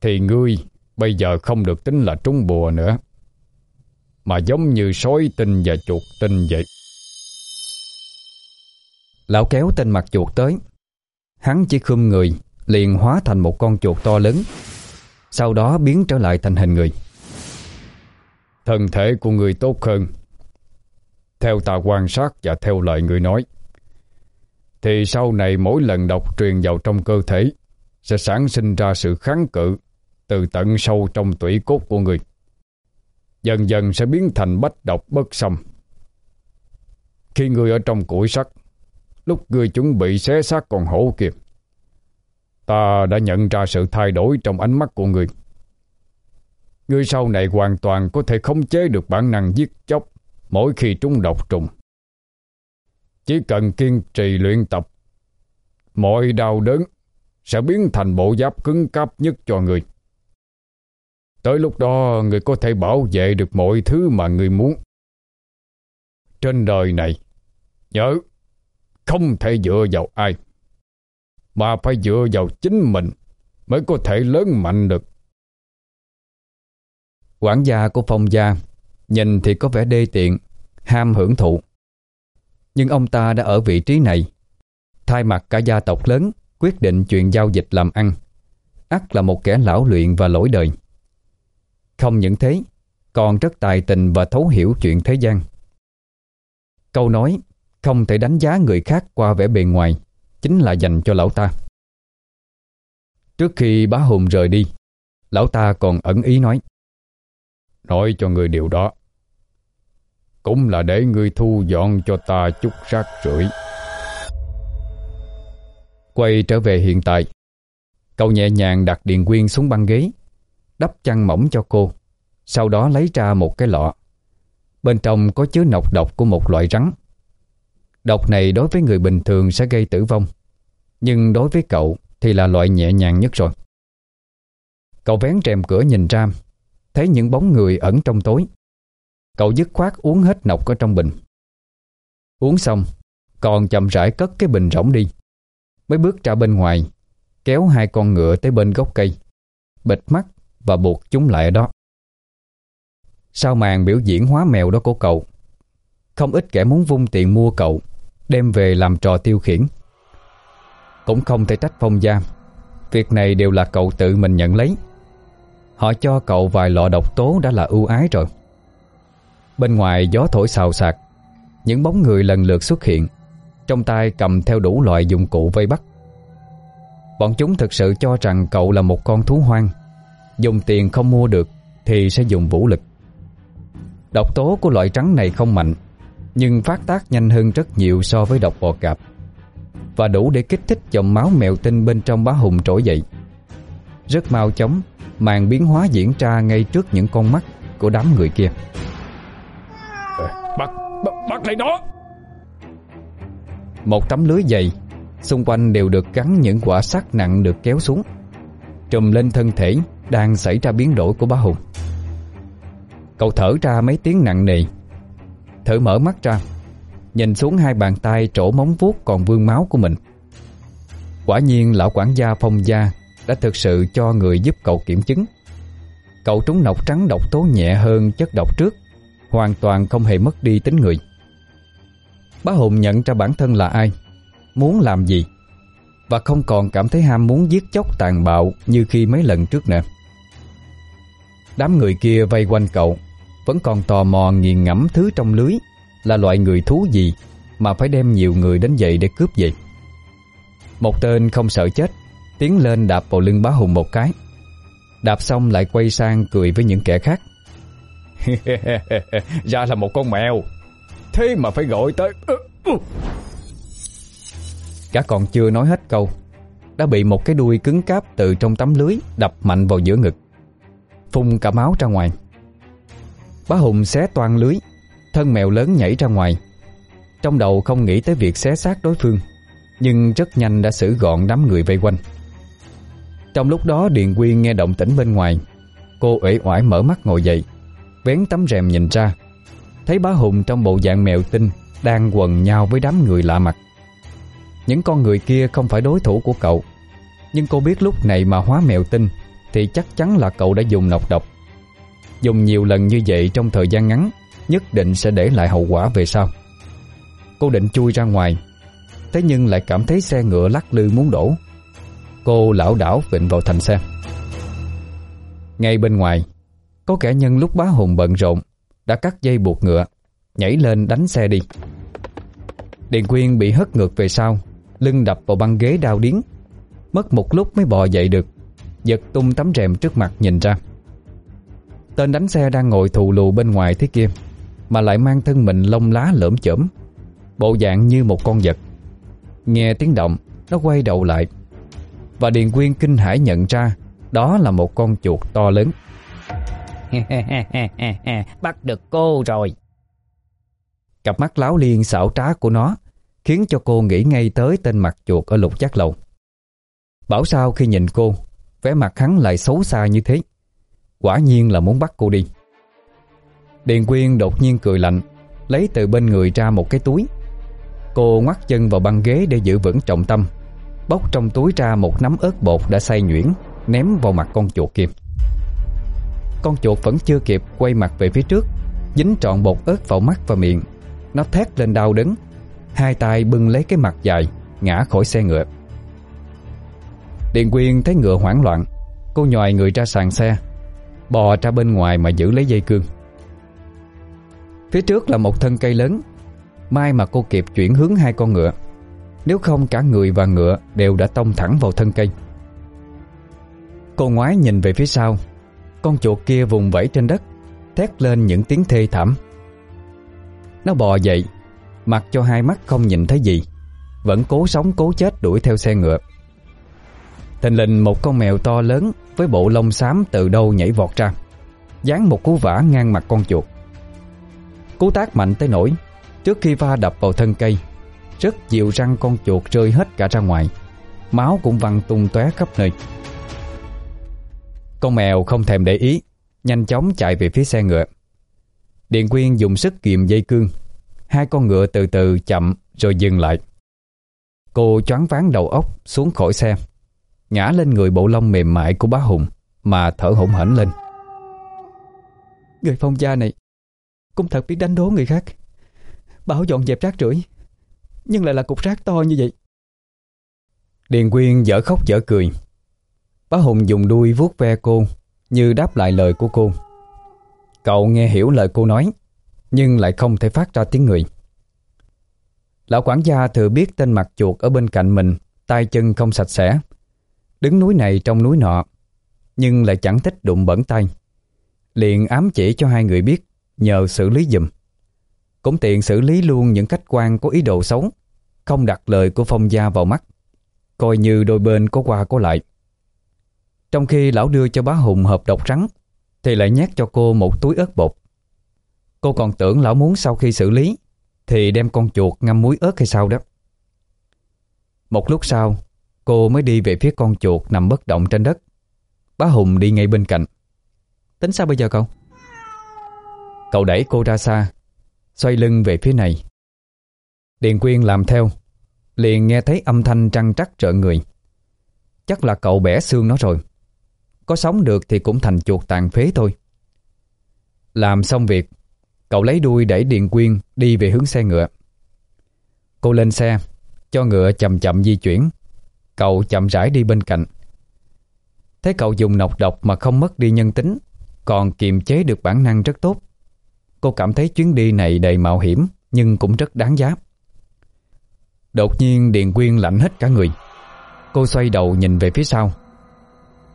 Thì ngươi bây giờ không được tính là trúng bùa nữa. Mà giống như sói tinh và chuột tinh vậy. Lão kéo tên mặt chuột tới. Hắn chỉ khum người, Liền hóa thành một con chuột to lớn. Sau đó biến trở lại thành hình người. Thân thể của người tốt hơn. Theo ta quan sát và theo lời người nói, Thì sau này mỗi lần độc truyền vào trong cơ thể, Sẽ sản sinh ra sự kháng cự Từ tận sâu trong tủy cốt của người. Dần dần sẽ biến thành bách độc bất xâm Khi người ở trong củi sắt Lúc người chuẩn bị xé xác con hổ kìa Ta đã nhận ra sự thay đổi trong ánh mắt của người Người sau này hoàn toàn có thể khống chế được bản năng giết chóc mỗi khi trúng độc trùng. Chỉ cần kiên trì luyện tập, mọi đau đớn sẽ biến thành bộ giáp cứng cáp nhất cho người. Tới lúc đó người có thể bảo vệ được mọi thứ mà người muốn. Trên đời này, nhớ, không thể dựa vào ai, mà phải dựa vào chính mình mới có thể lớn mạnh được. Quản gia của phong gia Nhìn thì có vẻ đê tiện Ham hưởng thụ Nhưng ông ta đã ở vị trí này Thay mặt cả gia tộc lớn Quyết định chuyện giao dịch làm ăn ắt là một kẻ lão luyện và lỗi đời không những thế, Còn rất tài tình và thấu hiểu chuyện thế gian. Câu nói, Không thể đánh giá người khác qua vẻ bề ngoài Chính là dành cho lão ta. Trước khi bá hùng rời đi, Lão ta còn ẩn ý nói Nói cho người điều đó. Cũng là để người thu dọn cho ta chút rác rưởi. Quay trở về hiện tại, Cậu nhẹ nhàng đặt điện quyên xuống băng ghế Đắp chăn mỏng cho cô. Sau đó lấy ra một cái lọ. Bên trong có chứa nọc độc của một loại rắn. Độc này đối với người bình thường sẽ gây tử vong. Nhưng đối với cậu thì là loại nhẹ nhàng nhất rồi. Cậu vén rèm cửa nhìn ra. Thấy những bóng người ẩn trong tối. Cậu dứt khoát uống hết nọc ở trong bình. Uống xong, Còn chậm rãi cất cái bình rỗng đi. Mới bước ra bên ngoài, Kéo hai con ngựa tới bên gốc cây. Bịt mắt và buộc chúng lại ở đó. Sau màn biểu diễn hóa mèo đó của cậu, Không ít kẻ muốn vung tiền mua cậu, Đem về làm trò tiêu khiển. Cũng không thể trách phong gia, Việc này đều là cậu tự mình nhận lấy. Họ cho cậu vài lọ độc tố đã là ưu ái rồi. Bên ngoài gió thổi xào xạc, Những bóng người lần lượt xuất hiện, Trong tay cầm theo đủ loại dụng cụ vây bắt. Bọn chúng thực sự cho rằng cậu là một con thú hoang Dùng tiền không mua được Thì sẽ dùng vũ lực. Độc tố của loại trắng này không mạnh Nhưng phát tác nhanh hơn rất nhiều so với độc bò cạp Và đủ để kích thích dòng máu mèo tinh bên trong bá hùng trỗi dậy. Rất mau chóng Màn biến hóa diễn ra ngay trước những con mắt Của đám người kia. Bắt, bắt, bắt lại nó! Một tấm lưới dày Xung quanh đều được gắn những quả sắt nặng được kéo xuống Trùm lên thân thể đang xảy ra biến đổi của bá hùng. Cậu thở ra mấy tiếng nặng nề. Thở mở mắt ra, Nhìn xuống hai bàn tay trổ móng vuốt còn vương máu của mình. Quả nhiên lão quản gia phong gia Đã thực sự cho người giúp cậu kiểm chứng. Cậu trúng nọc trắng độc tố nhẹ hơn chất độc trước, Hoàn toàn không hề mất đi tính người. Bá Hùng nhận ra bản thân là ai, Muốn làm gì, Và không còn cảm thấy ham muốn giết chóc tàn bạo Như khi mấy lần trước nữa. Đám người kia vây quanh cậu Vẫn còn tò mò nghiền ngẫm thứ trong lưới Là loại người thú gì Mà phải đem nhiều người đến vậy để cướp vậy Một tên không sợ chết Tiến lên đạp vào lưng bá hùng một cái. Đạp xong lại quay sang cười với những kẻ khác. Ra là một con mèo Thế mà phải gọi tới Cả còn chưa nói hết câu Đã bị một cái đuôi cứng cáp từ trong tấm lưới Đập mạnh vào giữa ngực Phun cả máu ra ngoài. Bá Hùng xé toan lưới, Thân mèo lớn nhảy ra ngoài. Trong đầu không nghĩ tới việc xé xác đối phương, Nhưng rất nhanh đã xử gọn đám người vây quanh. Trong lúc đó, Điền Quyên nghe động tĩnh bên ngoài. Cô uể oải mở mắt ngồi dậy Vén tấm rèm nhìn ra. Thấy bá Hùng trong bộ dạng mèo tinh, Đang quần nhau với đám người lạ mặt. Những con người kia không phải đối thủ của cậu, Nhưng cô biết lúc này mà hóa mèo tinh thì chắc chắn là cậu đã dùng nọc độc. Dùng nhiều lần như vậy trong thời gian ngắn Nhất định sẽ để lại hậu quả về sau. Cô định chui ra ngoài Thế nhưng lại cảm thấy xe ngựa lắc lư muốn đổ. Cô lão đảo vịnh vào thành xe. Ngay bên ngoài Có kẻ nhân lúc bá hùng bận rộn Đã cắt dây buộc ngựa Nhảy lên đánh xe đi. Điền Quyên bị hất ngược về sau Lưng đập vào băng ghế đau điến, Mất một lúc mới bò dậy được. Giật tung tấm rèm trước mặt nhìn ra. Tên đánh xe đang ngồi thù lù bên ngoài thế kia Mà lại mang thân mình lông lá lởm chởm Bộ dạng như một con vật. Nghe tiếng động Nó quay đầu lại Và Điền Quyên kinh hãi nhận ra Đó là một con chuột to lớn. Bắt được cô rồi. Cặp mắt láo liên xảo trá của nó Khiến cho cô nghĩ ngay tới tên mặt chuột ở lục giác lầu. Bảo sao khi nhìn cô vẻ mặt hắn lại xấu xa như thế. Quả nhiên là muốn bắt cô đi. Điền Quyên đột nhiên cười lạnh, Lấy từ bên người ra một cái túi. Cô ngoắt chân vào băng ghế để giữ vững trọng tâm, Bóc trong túi ra một nắm ớt bột đã xay nhuyễn, Ném vào mặt con chuột kia. Con chuột vẫn chưa kịp quay mặt về phía trước, Dính trọn bột ớt vào mắt và miệng. Nó thét lên đau đớn, Hai tay bưng lấy cái mặt dài, Ngã khỏi xe ngựa. Điện Quyên thấy ngựa hoảng loạn, Cô nhòi người ra sàn xe, Bò ra bên ngoài mà giữ lấy dây cương. Phía trước là một thân cây lớn, Mai mà cô kịp chuyển hướng hai con ngựa, Nếu không cả người và ngựa Đều đã tông thẳng vào thân cây. Cô ngoái nhìn về phía sau, Con chuột kia vùng vẫy trên đất, Thét lên những tiếng thê thảm. Nó bò dậy, Mặc cho hai mắt không nhìn thấy gì, Vẫn cố sống cố chết đuổi theo xe ngựa. Thình lình một con mèo to lớn Với bộ lông xám từ đâu nhảy vọt ra. Dán một cú vả ngang mặt con chuột. Cú tác mạnh tới nổi, Trước khi va đập vào thân cây Rất dịu răng con chuột rơi hết cả ra ngoài. Máu cũng văng tung tóe khắp nơi. Con mèo không thèm để ý Nhanh chóng chạy về phía xe ngựa. Điện Quyên dùng sức kiềm dây cương. Hai con ngựa từ từ chậm rồi dừng lại. Cô choáng váng đầu óc xuống khỏi xe. Ngã lên người bộ lông mềm mại của bá Hùng, Mà thở hổn hển lên. Người phong gia này, Cũng thật biết đánh đố người khác. Bảo dọn dẹp rác rưởi, Nhưng lại là cục rác to như vậy. Điền Quyên dở khóc dở cười. Bá Hùng dùng đuôi vuốt ve cô, Như đáp lại lời của cô. Cậu nghe hiểu lời cô nói, Nhưng lại không thể phát ra tiếng người. Lão quản gia thừa biết tên mặt chuột ở bên cạnh mình, tay chân không sạch sẽ. Đứng núi này trong núi nọ, Nhưng lại chẳng thích đụng bẩn tay. Liền ám chỉ cho hai người biết, Nhờ xử lý dùm Cũng tiện xử lý luôn những khách quan có ý đồ xấu, Không đặt lời của phong gia vào mắt, Coi như đôi bên có qua có lại. Trong khi lão đưa cho bá Hùng hộp độc trắng, Thì lại nhét cho cô một túi ớt bột. Cô còn tưởng lão muốn sau khi xử lý, Thì đem con chuột ngâm muối ớt hay sao đó. Một lúc sau Cô mới đi về phía con chuột nằm bất động trên đất. Bá Hùng đi ngay bên cạnh. Tính sao bây giờ cậu? Cậu đẩy cô ra xa Xoay lưng về phía này. Điền Quyên làm theo Liền nghe thấy âm thanh trăng trắc trợ người. Chắc là cậu bẻ xương nó rồi. Có sống được thì cũng thành chuột tàn phế thôi. Làm xong việc Cậu lấy đuôi đẩy Điền Quyên đi về hướng xe ngựa. Cô lên xe Cho ngựa chậm chậm di chuyển Cậu chậm rãi đi bên cạnh. Thấy cậu dùng nọc độc mà không mất đi nhân tính, Còn kiềm chế được bản năng rất tốt. Cô cảm thấy chuyến đi này đầy mạo hiểm, Nhưng cũng rất đáng giá. Đột nhiên Điền Quyên lạnh hết cả người. Cô xoay đầu nhìn về phía sau.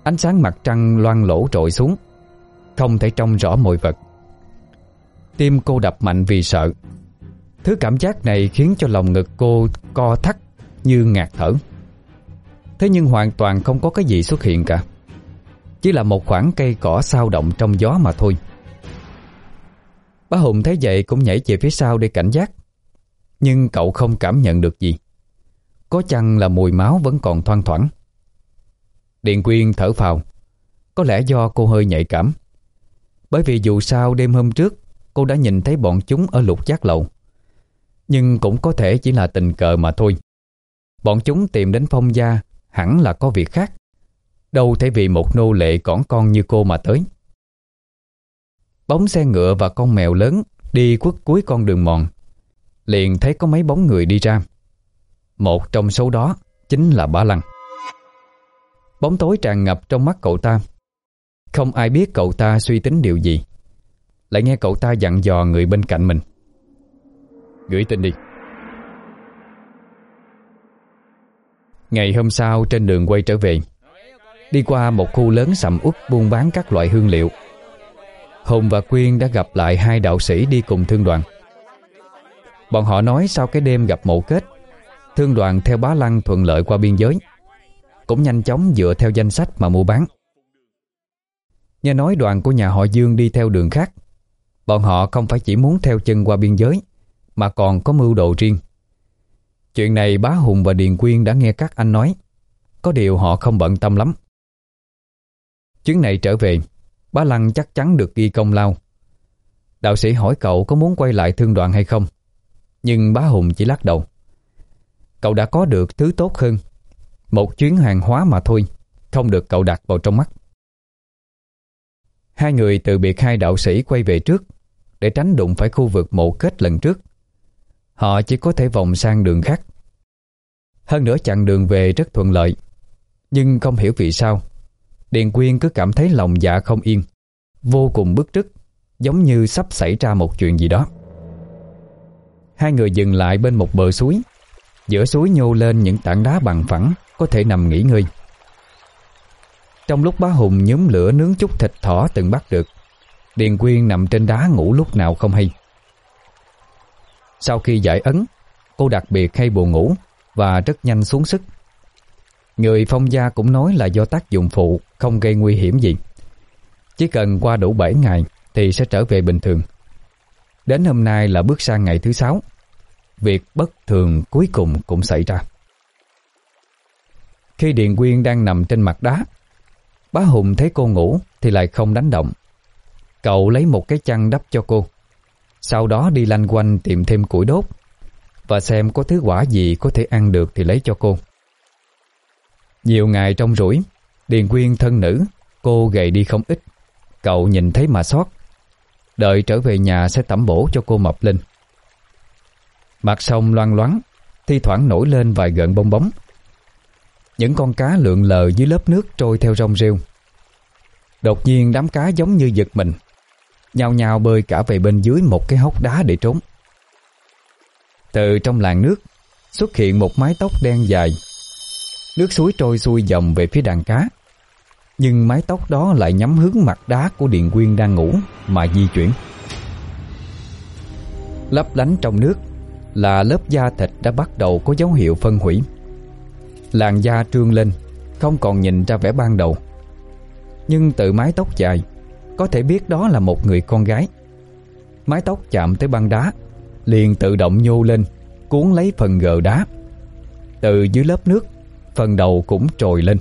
Ánh sáng mặt trăng loang lỗ trội xuống, Không thể trông rõ mọi vật. Tim cô đập mạnh vì sợ. Thứ cảm giác này khiến cho lòng ngực cô co thắt như ngạt thở. Thế nhưng hoàn toàn không có cái gì xuất hiện cả. Chỉ là một khoảng cây cỏ sao động trong gió mà thôi. Bá Hùng thấy vậy cũng nhảy về phía sau để cảnh giác. Nhưng cậu không cảm nhận được gì. Có chăng là mùi máu vẫn còn thoang thoảng? Điện Quyên thở phào. Có lẽ do cô hơi nhạy cảm. Bởi vì dù sao đêm hôm trước, Cô đã nhìn thấy bọn chúng ở lục giác lậu Nhưng cũng có thể chỉ là tình cờ mà thôi. Bọn chúng tìm đến phong gia Hẳn là có việc khác. Đâu thể vì một nô lệ cỏn con như cô mà tới. Bóng xe ngựa và con mèo lớn Đi quất cuối con đường mòn. Liền thấy có mấy bóng người đi ra. Một trong số đó Chính là bá lăng. Bóng tối tràn ngập trong mắt cậu ta. Không ai biết cậu ta suy tính điều gì. Lại nghe cậu ta dặn dò người bên cạnh mình. Gửi tin đi. Ngày hôm sau, trên đường quay trở về, Đi qua một khu lớn sầm uất buôn bán các loại hương liệu. Hùng và Quyên đã gặp lại hai đạo sĩ đi cùng thương đoàn. Bọn họ nói sau cái đêm gặp mộ kết, Thương đoàn theo bá lăng thuận lợi qua biên giới, Cũng nhanh chóng dựa theo danh sách mà mua bán. Nghe nói đoàn của nhà họ Dương đi theo đường khác, Bọn họ không phải chỉ muốn theo chân qua biên giới, Mà còn có mưu đồ riêng. Chuyện này bá Hùng và Điền Quyên đã nghe các anh nói. Có điều họ không bận tâm lắm. Chuyến này trở về, Bá Lăng chắc chắn được ghi công lao. Đạo sĩ hỏi cậu có muốn quay lại thương đoàn hay không? Nhưng bá Hùng chỉ lắc đầu. Cậu đã có được thứ tốt hơn. Một chuyến hàng hóa mà thôi, Không được cậu đặt vào trong mắt. Hai người từ biệt hai đạo sĩ quay về trước, Để tránh đụng phải khu vực mộ kết lần trước. Họ chỉ có thể vòng sang đường khác. Hơn nữa chặng đường về rất thuận lợi, Nhưng không hiểu vì sao. Điền Quyên cứ cảm thấy lòng dạ không yên, Vô cùng bức rứt Giống như sắp xảy ra một chuyện gì đó. Hai người dừng lại bên một bờ suối. Giữa suối nhô lên những tảng đá bằng phẳng, Có thể nằm nghỉ ngơi. Trong lúc bá Hùng nhóm lửa nướng chút thịt thỏ từng bắt được, Điền Quyên nằm trên đá ngủ lúc nào không hay. Sau khi giải ấn, Cô đặc biệt hay buồn ngủ Và rất nhanh xuống sức. Người phong gia cũng nói là do tác dụng phụ Không gây nguy hiểm gì. Chỉ cần qua đủ 7 ngày Thì sẽ trở về bình thường. Đến hôm nay là bước sang ngày thứ sáu. Việc bất thường cuối cùng cũng xảy ra. Khi điện Quyên đang nằm trên mặt đá, Bá Hùng thấy cô ngủ Thì lại không đánh động. Cậu lấy một cái chăn đắp cho cô. Sau đó đi lanh quanh tìm thêm củi đốt. Và xem có thứ quả gì có thể ăn được thì lấy cho cô. Nhiều ngày trong rủi, Điền Quyên thân nữ, Cô gầy đi không ít. Cậu nhìn thấy mà sót Đợi trở về nhà sẽ tẩm bổ cho cô mập lên. Mặt sông loang loáng, Thi thoảng nổi lên vài gợn bong bóng. Những con cá lượn lờ dưới lớp nước trôi theo rong rêu. Đột nhiên đám cá giống như giật mình nhao nhào bơi cả về bên dưới một cái hốc đá để trốn. Từ trong làng nước, Xuất hiện một mái tóc đen dài. Nước suối trôi xuôi dòng về phía đàn cá. Nhưng mái tóc đó lại nhắm hướng mặt đá của Điện Quyên đang ngủ Mà di chuyển. Lấp lánh trong nước Là lớp da thịt đã bắt đầu có dấu hiệu phân hủy. Làn da trương lên, Không còn nhìn ra vẻ ban đầu. Nhưng từ mái tóc dài có thể biết đó là một người con gái. Mái tóc chạm tới băng đá, Liền tự động nhô lên, Cuốn lấy phần gờ đá. Từ dưới lớp nước, Phần đầu cũng trồi lên.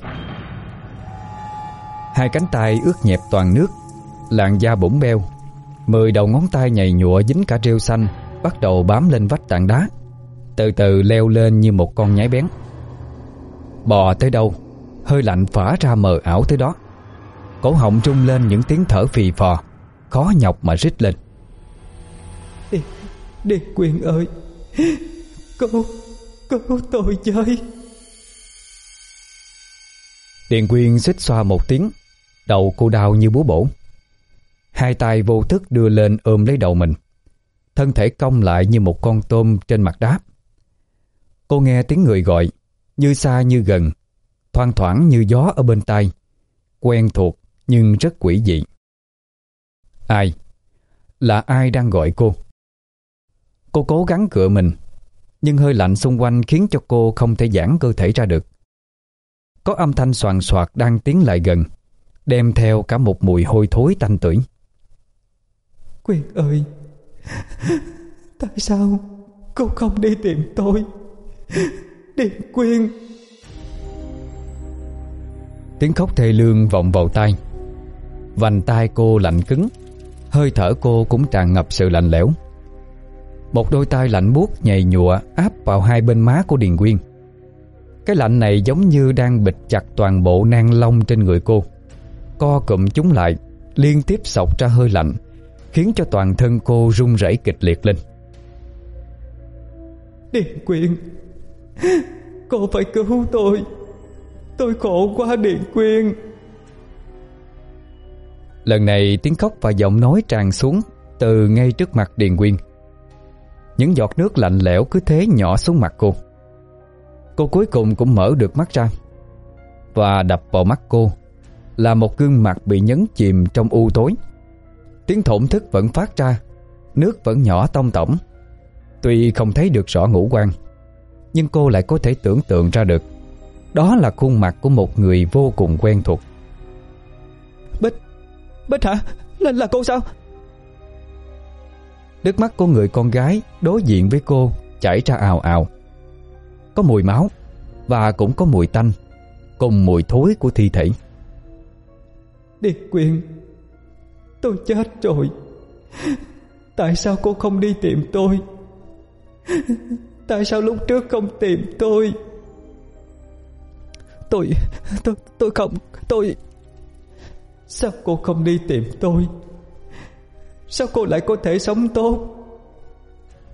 Hai cánh tay ướt nhẹp toàn nước, Làn da bỗng beo. Mười đầu ngón tay nhầy nhụa dính cả rêu xanh, Bắt đầu bám lên vách tảng đá, Từ từ leo lên như một con nhái bén. Bò tới đâu, Hơi lạnh phả ra mờ ảo tới đó. Cổ họng trung lên những tiếng thở phì phò. Khó nhọc mà rít lên. Đi, đi quyền ơi. Cứu, cứu tôi chơi Điền Quyên xích xoa một tiếng Đầu cô đau như búa bổ. Hai tay vô thức đưa lên ôm lấy đầu mình. Thân thể cong lại như một con tôm trên mặt đá. Cô nghe tiếng người gọi Như xa như gần Thoang thoảng như gió ở bên tai Quen thuộc nhưng rất quỷ dị. Ai? Là ai đang gọi cô? Cô cố gắng cựa mình Nhưng hơi lạnh xung quanh khiến cho cô không thể giãn cơ thể ra được. Có âm thanh soàn soạt đang tiến lại gần Đem theo cả một mùi hôi thối tanh tưởi. Quyền ơi! Tại sao cô không đi tìm tôi? Điền Quyên Tiếng khóc thê lương vọng vào tai Vành tai cô lạnh cứng. Hơi thở cô cũng tràn ngập sự lạnh lẽo. Một đôi tay lạnh buốt nhầy nhụa áp vào hai bên má của Điền Quyên. Cái lạnh này giống như đang bịt chặt toàn bộ nang lông trên người cô. Co cụm chúng lại, Liên tiếp sọc ra hơi lạnh, Khiến cho toàn thân cô run rẩy kịch liệt lên. Điền Quyên, Cô phải cứu tôi. Tôi khổ quá Điền Quyên. Lần này tiếng khóc và giọng nói tràn xuống Từ ngay trước mặt Điền Quyên. Những giọt nước lạnh lẽo cứ thế nhỏ xuống mặt cô. Cô cuối cùng cũng mở được mắt ra Và đập vào mắt cô Là một gương mặt bị nhấn chìm trong u tối. Tiếng thổn thức vẫn phát ra, Nước vẫn nhỏ tông tổng. Tuy không thấy được rõ ngũ quan, Nhưng cô lại có thể tưởng tượng ra được. Đó là khuôn mặt của một người vô cùng quen thuộc. Bích hả? Là, là cô sao? Nước mắt của người con gái Đối diện với cô chảy ra ào ào. Có mùi máu Và cũng có mùi tanh Cùng mùi thối của thi thể. Điệt quyền. Tôi chết rồi. Tại sao cô không đi tìm tôi? Tại sao lúc trước không tìm tôi? Tôi Tôi tôi không Tôi Sao cô không đi tìm tôi? Sao cô lại có thể sống tốt?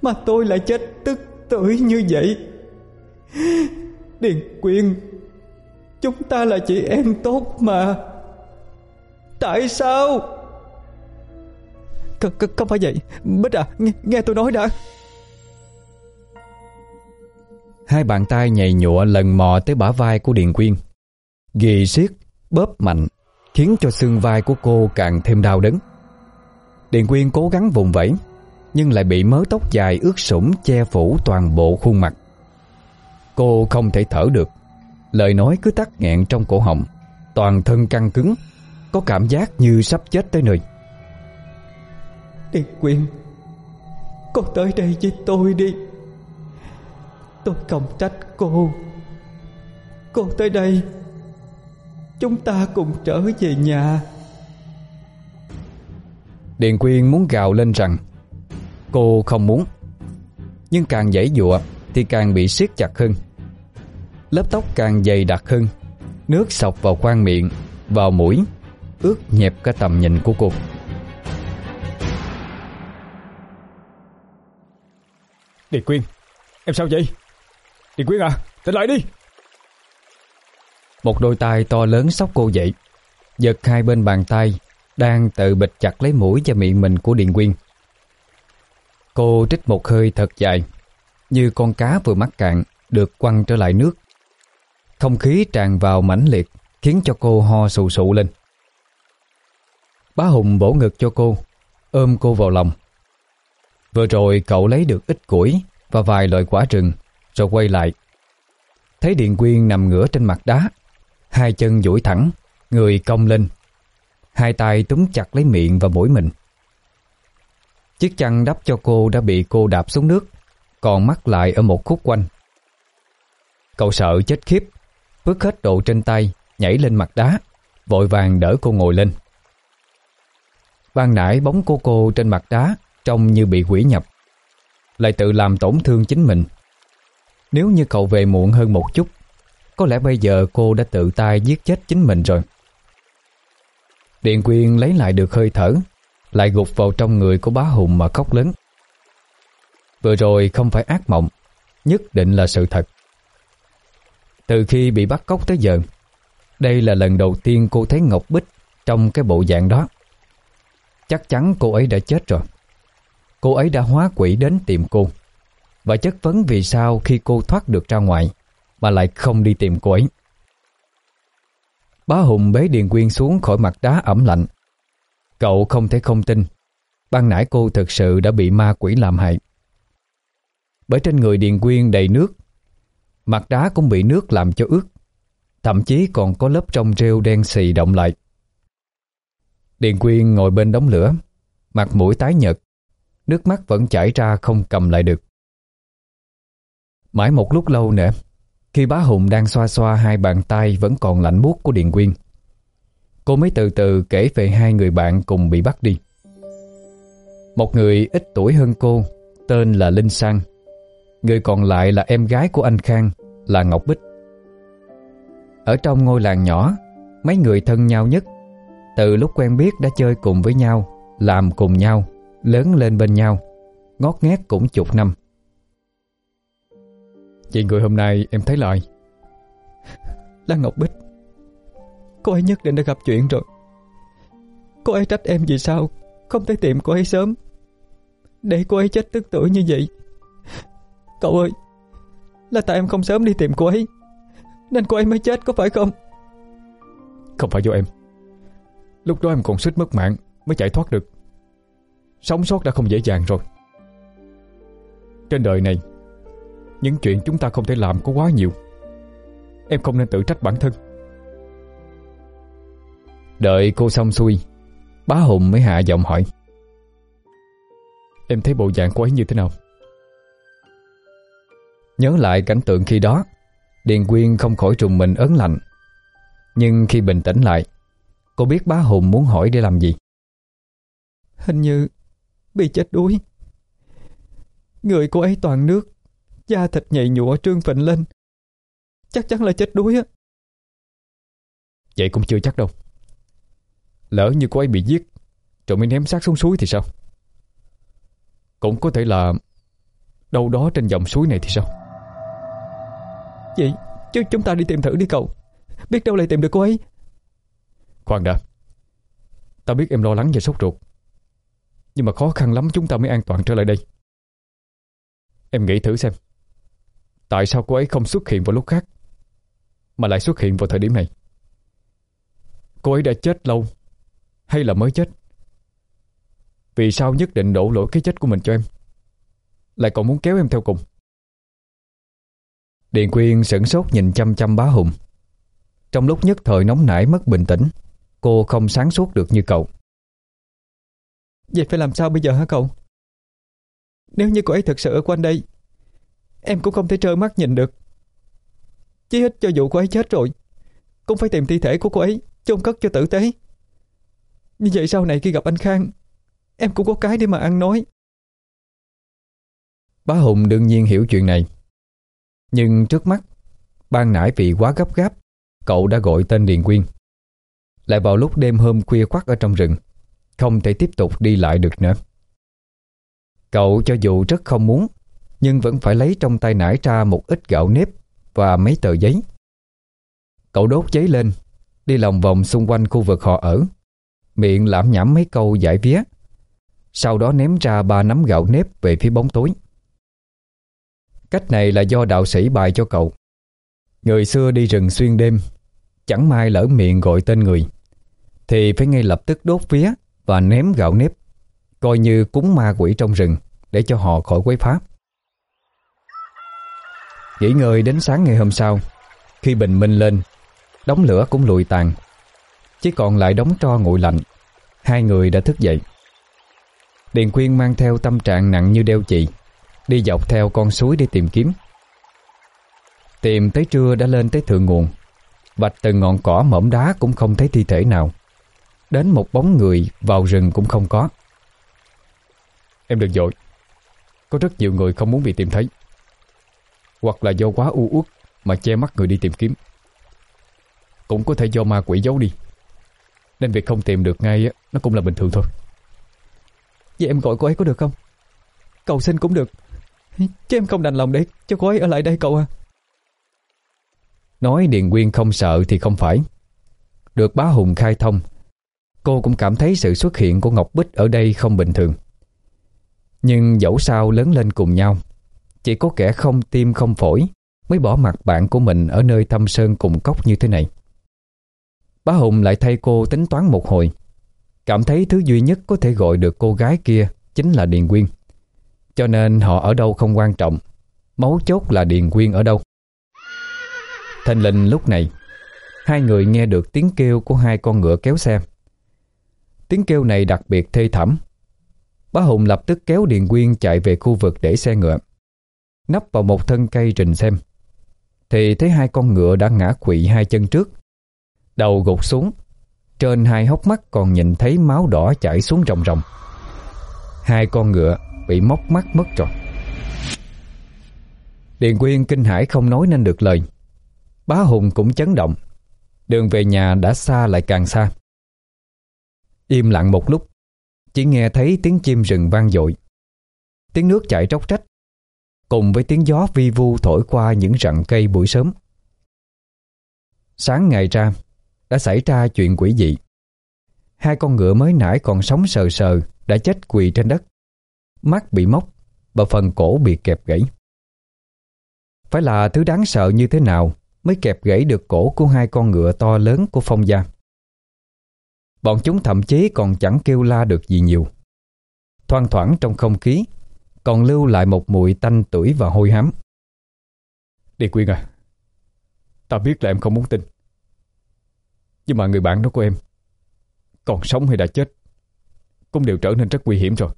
Mà tôi lại chết tức tưởi như vậy. Điền Quyên Chúng ta là chị em tốt mà. Tại sao? C -c Không phải vậy. Bích à nghe, nghe tôi nói đã. Hai bàn tay nhầy nhụa lần mò tới bả vai của Điền Quyên. Ghi siết Bóp mạnh. Khiến cho xương vai của cô càng thêm đau đớn. Điền Quyên cố gắng vùng vẫy, Nhưng lại bị mớ tóc dài ướt sũng Che phủ toàn bộ khuôn mặt. Cô không thể thở được. Lời nói cứ tắc nghẹn trong cổ họng, Toàn thân căng cứng, Có cảm giác như sắp chết tới nơi. Điền Quyên, Cô tới đây với tôi đi. Tôi không trách cô. Cô tới đây Chúng ta cùng trở về nhà. Điền Quyên muốn gào lên rằng Cô không muốn. Nhưng càng dãy dụa Thì càng bị siết chặt hơn. Lớp tóc càng dày đặc hơn Nước sọc vào khoang miệng Vào mũi Ướt nhẹp cả tầm nhìn của cô. Điền Quyên Em sao vậy? Điền Quyên à Tỉnh lại đi một đôi tay to lớn sóc cô dậy, Giật hai bên bàn tay, Đang tự bịch chặt lấy mũi và miệng mình của Điền Quyên. Cô trích một hơi thật dài, Như con cá vừa mắc cạn, Được quăng trở lại nước. Không khí tràn vào mãnh liệt, Khiến cho cô ho sụ sụ lên. Bá Hùng bổ ngực cho cô, Ôm cô vào lòng. Vừa rồi cậu lấy được ít củi Và vài loại quả rừng, Rồi quay lại. Thấy Điện Quyên nằm ngửa trên mặt đá Hai chân duỗi thẳng, Người cong lên. Hai tay túm chặt lấy miệng và mũi mình. Chiếc chăn đắp cho cô đã bị cô đạp xuống nước, Còn mắc lại ở một khúc quanh. Cậu sợ chết khiếp Vứt hết đồ trên tay, Nhảy lên mặt đá, Vội vàng đỡ cô ngồi lên. Ban nãy bóng của cô trên mặt đá Trông như bị quỷ nhập, Lại tự làm tổn thương chính mình. Nếu như cậu về muộn hơn một chút có lẽ bây giờ cô đã tự tay giết chết chính mình rồi. Điện Quyên lấy lại được hơi thở, Lại gục vào trong người của bá Hùng mà khóc lớn. Vừa rồi không phải ác mộng, Nhất định là sự thật. Từ khi bị bắt cóc tới giờ, Đây là lần đầu tiên cô thấy Ngọc Bích Trong cái bộ dạng đó. Chắc chắn cô ấy đã chết rồi. Cô ấy đã hóa quỷ đến tìm cô. Và chất vấn vì sao khi cô thoát được ra ngoài mà lại không đi tìm cô ấy. Bá Hùng bế Điền Quyên xuống khỏi mặt đá ẩm lạnh. Cậu không thể không tin, Ban nãy cô thực sự đã bị ma quỷ làm hại. Bởi trên người Điền Quyên đầy nước, Mặt đá cũng bị nước làm cho ướt, Thậm chí còn có lớp trong rêu đen xì động lại. Điền Quyên ngồi bên đống lửa, Mặt mũi tái nhợt, Nước mắt vẫn chảy ra không cầm lại được. Mãi một lúc lâu nữa khi bá Hùng đang xoa xoa hai bàn tay Vẫn còn lạnh buốt của Điền Quyên, Cô mới từ từ kể về hai người bạn cùng bị bắt đi. Một người ít tuổi hơn cô, Tên là Linh Sang. Người còn lại là em gái của anh Khang, Là Ngọc Bích. Ở trong ngôi làng nhỏ, Mấy người thân nhau nhất, Từ lúc quen biết đã chơi cùng với nhau, Làm cùng nhau, Lớn lên bên nhau, Ngót nghét cũng chục năm. Vậy người hôm nay em thấy lại. Là Ngọc Bích, Cô ấy nhất định đã gặp chuyện rồi. Cô ấy trách em vì sao Không thể tìm cô ấy sớm? Để cô ấy chết tức tuổi như vậy. Cậu ơi, Là tại em không sớm đi tìm cô ấy, Nên cô ấy mới chết, có phải không? Không phải do em. Lúc đó em còn suýt mất mạng Mới chạy thoát được. Sống sót đã không dễ dàng rồi. Trên đời này những chuyện chúng ta không thể làm có quá nhiều. Em không nên tự trách bản thân. Đợi cô xong xuôi, Bá Hùng mới hạ giọng hỏi. Em thấy bộ dạng của ấy như thế nào? Nhớ lại cảnh tượng khi đó, Điền Quyên không khỏi trùng mình ớn lạnh. Nhưng khi bình tĩnh lại, Cô biết bá Hùng muốn hỏi để làm gì. Hình như Bị chết đuối. Người cô ấy toàn nước Da thịt nhầy nhụa trương phình lên. Chắc chắn là chết đuối á. Vậy cũng chưa chắc đâu. Lỡ như cô ấy bị giết Rồi mới ném xác xuống suối thì sao? Cũng có thể là Đâu đó trên dòng suối này thì sao? Vậy Chứ chúng ta đi tìm thử đi cậu. Biết đâu lại tìm được cô ấy. Khoan đã. Tao biết em lo lắng và sốt ruột. Nhưng mà khó khăn lắm chúng ta mới an toàn trở lại đây. Em nghĩ thử xem Tại sao cô ấy không xuất hiện vào lúc khác? Mà lại xuất hiện vào thời điểm này. Cô ấy đã chết lâu, Hay là mới chết? Vì sao nhất định đổ lỗi cái chết của mình cho em? Lại còn muốn kéo em theo cùng? Điện Quyên sửng sốt nhìn chăm chăm bá Hùng. Trong lúc nhất thời nóng nảy mất bình tĩnh, Cô không sáng suốt được như cậu. Vậy phải làm sao bây giờ hả cậu? Nếu như cô ấy thực sự ở quanh đây Em cũng không thể trơ mắt nhìn được. Chí ít cho dù cô ấy chết rồi, Cũng phải tìm thi thể của cô ấy chôn cất cho tử tế. Như vậy sau này khi gặp anh Khang, Em cũng có cái để mà ăn nói. Bá Hùng đương nhiên hiểu chuyện này. Nhưng trước mắt, Ban nãy vì quá gấp gáp, Cậu đã gọi tên Điền Quyên. Lại vào lúc đêm hôm khuya khoắt ở trong rừng, Không thể tiếp tục đi lại được nữa. Cậu cho dù rất không muốn nhưng vẫn phải lấy trong tay nải ra một ít gạo nếp Và mấy tờ giấy. Cậu đốt giấy lên, Đi lòng vòng xung quanh khu vực họ ở. Miệng lãm nhảm mấy câu giải vía. Sau đó ném ra ba nắm gạo nếp về phía bóng tối. Cách này là do đạo sĩ bài cho cậu. Người xưa đi rừng xuyên đêm, Chẳng may lỡ miệng gọi tên người, Thì phải ngay lập tức đốt vía Và ném gạo nếp, Coi như cúng ma quỷ trong rừng Để cho họ khỏi quấy phá. Nghỉ ngơi đến sáng ngày hôm sau. Khi bình minh lên, Đống lửa cũng lùi tàn. Chỉ còn lại đống tro nguội lạnh. Hai người đã thức dậy. Điền Quyên mang theo tâm trạng nặng như đeo chì, Đi dọc theo con suối để tìm kiếm. Tìm tới trưa đã lên tới thượng nguồn. Vạch từng ngọn cỏ mỏm đá cũng không thấy thi thể nào. Đến một bóng người vào rừng cũng không có. Em đừng dội. Có rất nhiều người không muốn bị tìm thấy. Hoặc là do quá u uất Mà che mắt người đi tìm kiếm. Cũng có thể do ma quỷ giấu đi. Nên việc không tìm được ngay Nó cũng là bình thường thôi. Vậy em gọi cô ấy có được không? Cầu xin cũng được. Chứ em không đành lòng để cho cô ấy ở lại đây cậu à. Nói Điền Quyên không sợ thì không phải. Được bá Hùng khai thông, Cô cũng cảm thấy sự xuất hiện của Ngọc Bích ở đây không bình thường. Nhưng dẫu sao lớn lên cùng nhau chỉ có kẻ không tim không phổi Mới bỏ mặt bạn của mình ở nơi thâm sơn cùng cốc như thế này. Bá Hùng lại thay cô tính toán một hồi. Cảm thấy thứ duy nhất có thể gọi được cô gái kia Chính là Điền Quyên. Cho nên họ ở đâu không quan trọng. Mấu chốt là Điền Quyên ở đâu. Thanh linh lúc này, Hai người nghe được tiếng kêu của hai con ngựa kéo xe. Tiếng kêu này đặc biệt thê thảm. Bá Hùng lập tức kéo Điền Quyên chạy về khu vực để xe ngựa. Nắp vào một thân cây rình xem Thì thấy hai con ngựa đã ngã quỵ hai chân trước. Đầu gục xuống. Trên hai hốc mắt còn nhìn thấy máu đỏ chảy xuống ròng ròng. Hai con ngựa bị móc mắt mất rồi. Điền Quyên kinh hãi không nói nên được lời. Bá Hùng cũng chấn động. Đường về nhà đã xa lại càng xa. Im lặng một lúc. Chỉ nghe thấy tiếng chim rừng vang dội. Tiếng nước chảy róc rách. Cùng với tiếng gió vi vu thổi qua những rặng cây buổi sớm Sáng ngày ra Đã xảy ra chuyện quỷ dị Hai con ngựa mới nãy còn sống sờ sờ Đã chết quỳ trên đất Mắt bị móc Và phần cổ bị kẹp gãy Phải là thứ đáng sợ như thế nào mới kẹp gãy được cổ của hai con ngựa to lớn của phong gia. Bọn chúng thậm chí còn chẳng kêu la được gì nhiều. Thoang thoảng trong không khí, còn lưu lại một mùi tanh tuổi và hôi hám. Đi Quyên à, ta biết là em không muốn tin. Nhưng mà người bạn đó của em, còn sống hay đã chết, cũng đều trở nên rất nguy hiểm rồi.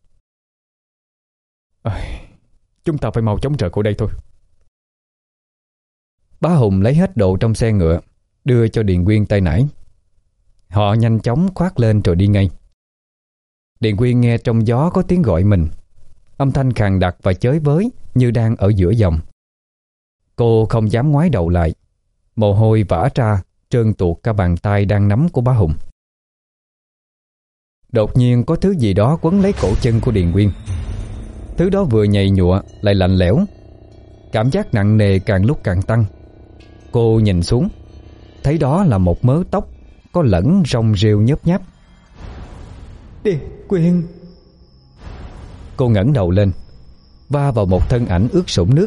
À, chúng ta phải mau chóng rời khỏi đây thôi. Bá Hùng lấy hết đồ trong xe ngựa Đưa cho Điền Quyên tay nải Họ nhanh chóng khoát lên rồi đi ngay Điền Quyên nghe trong gió có tiếng gọi mình Âm thanh khàn đặc và chới với Như đang ở giữa dòng. Cô không dám ngoái đầu lại. Mồ hôi vã ra, Trơn tuột cả bàn tay đang nắm của bá Hùng. Đột nhiên có thứ gì đó quấn lấy cổ chân của Điền Nguyên. Thứ đó vừa nhầy nhụa, Lại lạnh lẽo. Cảm giác nặng nề càng lúc càng tăng. Cô nhìn xuống. Thấy đó là một mớ tóc, Có lẫn rong rêu nhớp nháp. Điền Quyên Cô ngẩng đầu lên, Va vào một thân ảnh ướt sũng nước.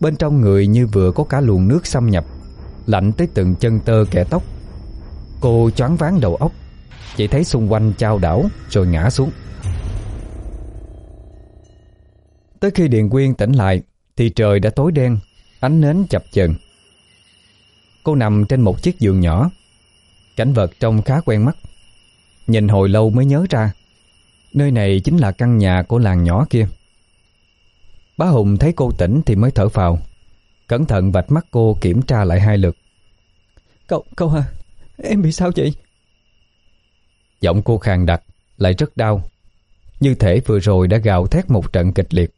Bên trong người như vừa có cả luồng nước xâm nhập, Lạnh tới từng chân tơ kẻ tóc. Cô choáng váng đầu óc, Chỉ thấy xung quanh trao đảo Rồi ngã xuống. Tới khi Điền Quyên tỉnh lại, Thì trời đã tối đen, Ánh nến chập chờn. Cô nằm trên một chiếc giường nhỏ, Cảnh vật trông khá quen mắt. Nhìn hồi lâu mới nhớ ra Nơi này chính là căn nhà của làng nhỏ kia. Bá Hùng thấy cô tỉnh thì mới thở phào. Cẩn thận vạch mắt cô kiểm tra lại hai lượt. Cậu, cậu hả? Em bị sao vậy? Giọng cô khàn đặc Lại rất đau. Như thể vừa rồi đã gào thét một trận kịch liệt.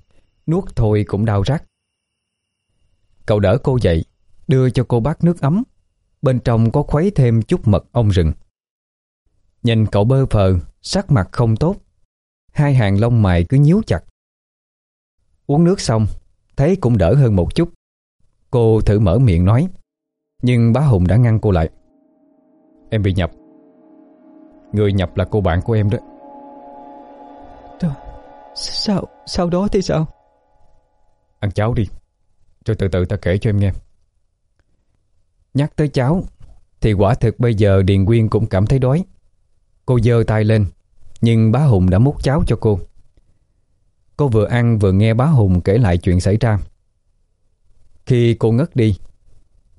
Nuốt thôi cũng đau rát. Cậu đỡ cô dậy Đưa cho cô bát nước ấm. Bên trong có khuấy thêm chút mật ong rừng. Nhìn cậu bơ phờ Sắc mặt không tốt Hai hàng lông mày cứ nhíu chặt. Uống nước xong Thấy cũng đỡ hơn một chút. Cô thử mở miệng nói Nhưng bá Hùng đã ngăn cô lại. Em bị nhập. Người nhập là cô bạn của em đó. Trời, Sao, sau đó thì sao? Ăn cháo đi. Rồi từ từ ta kể cho em nghe. Nhắc tới cháo Thì quả thực bây giờ Điền Quyên cũng cảm thấy đói. Cô giơ tay lên nhưng bá Hùng đã múc cháo cho cô. Cô vừa ăn vừa nghe bá Hùng kể lại chuyện xảy ra. Khi cô ngất đi,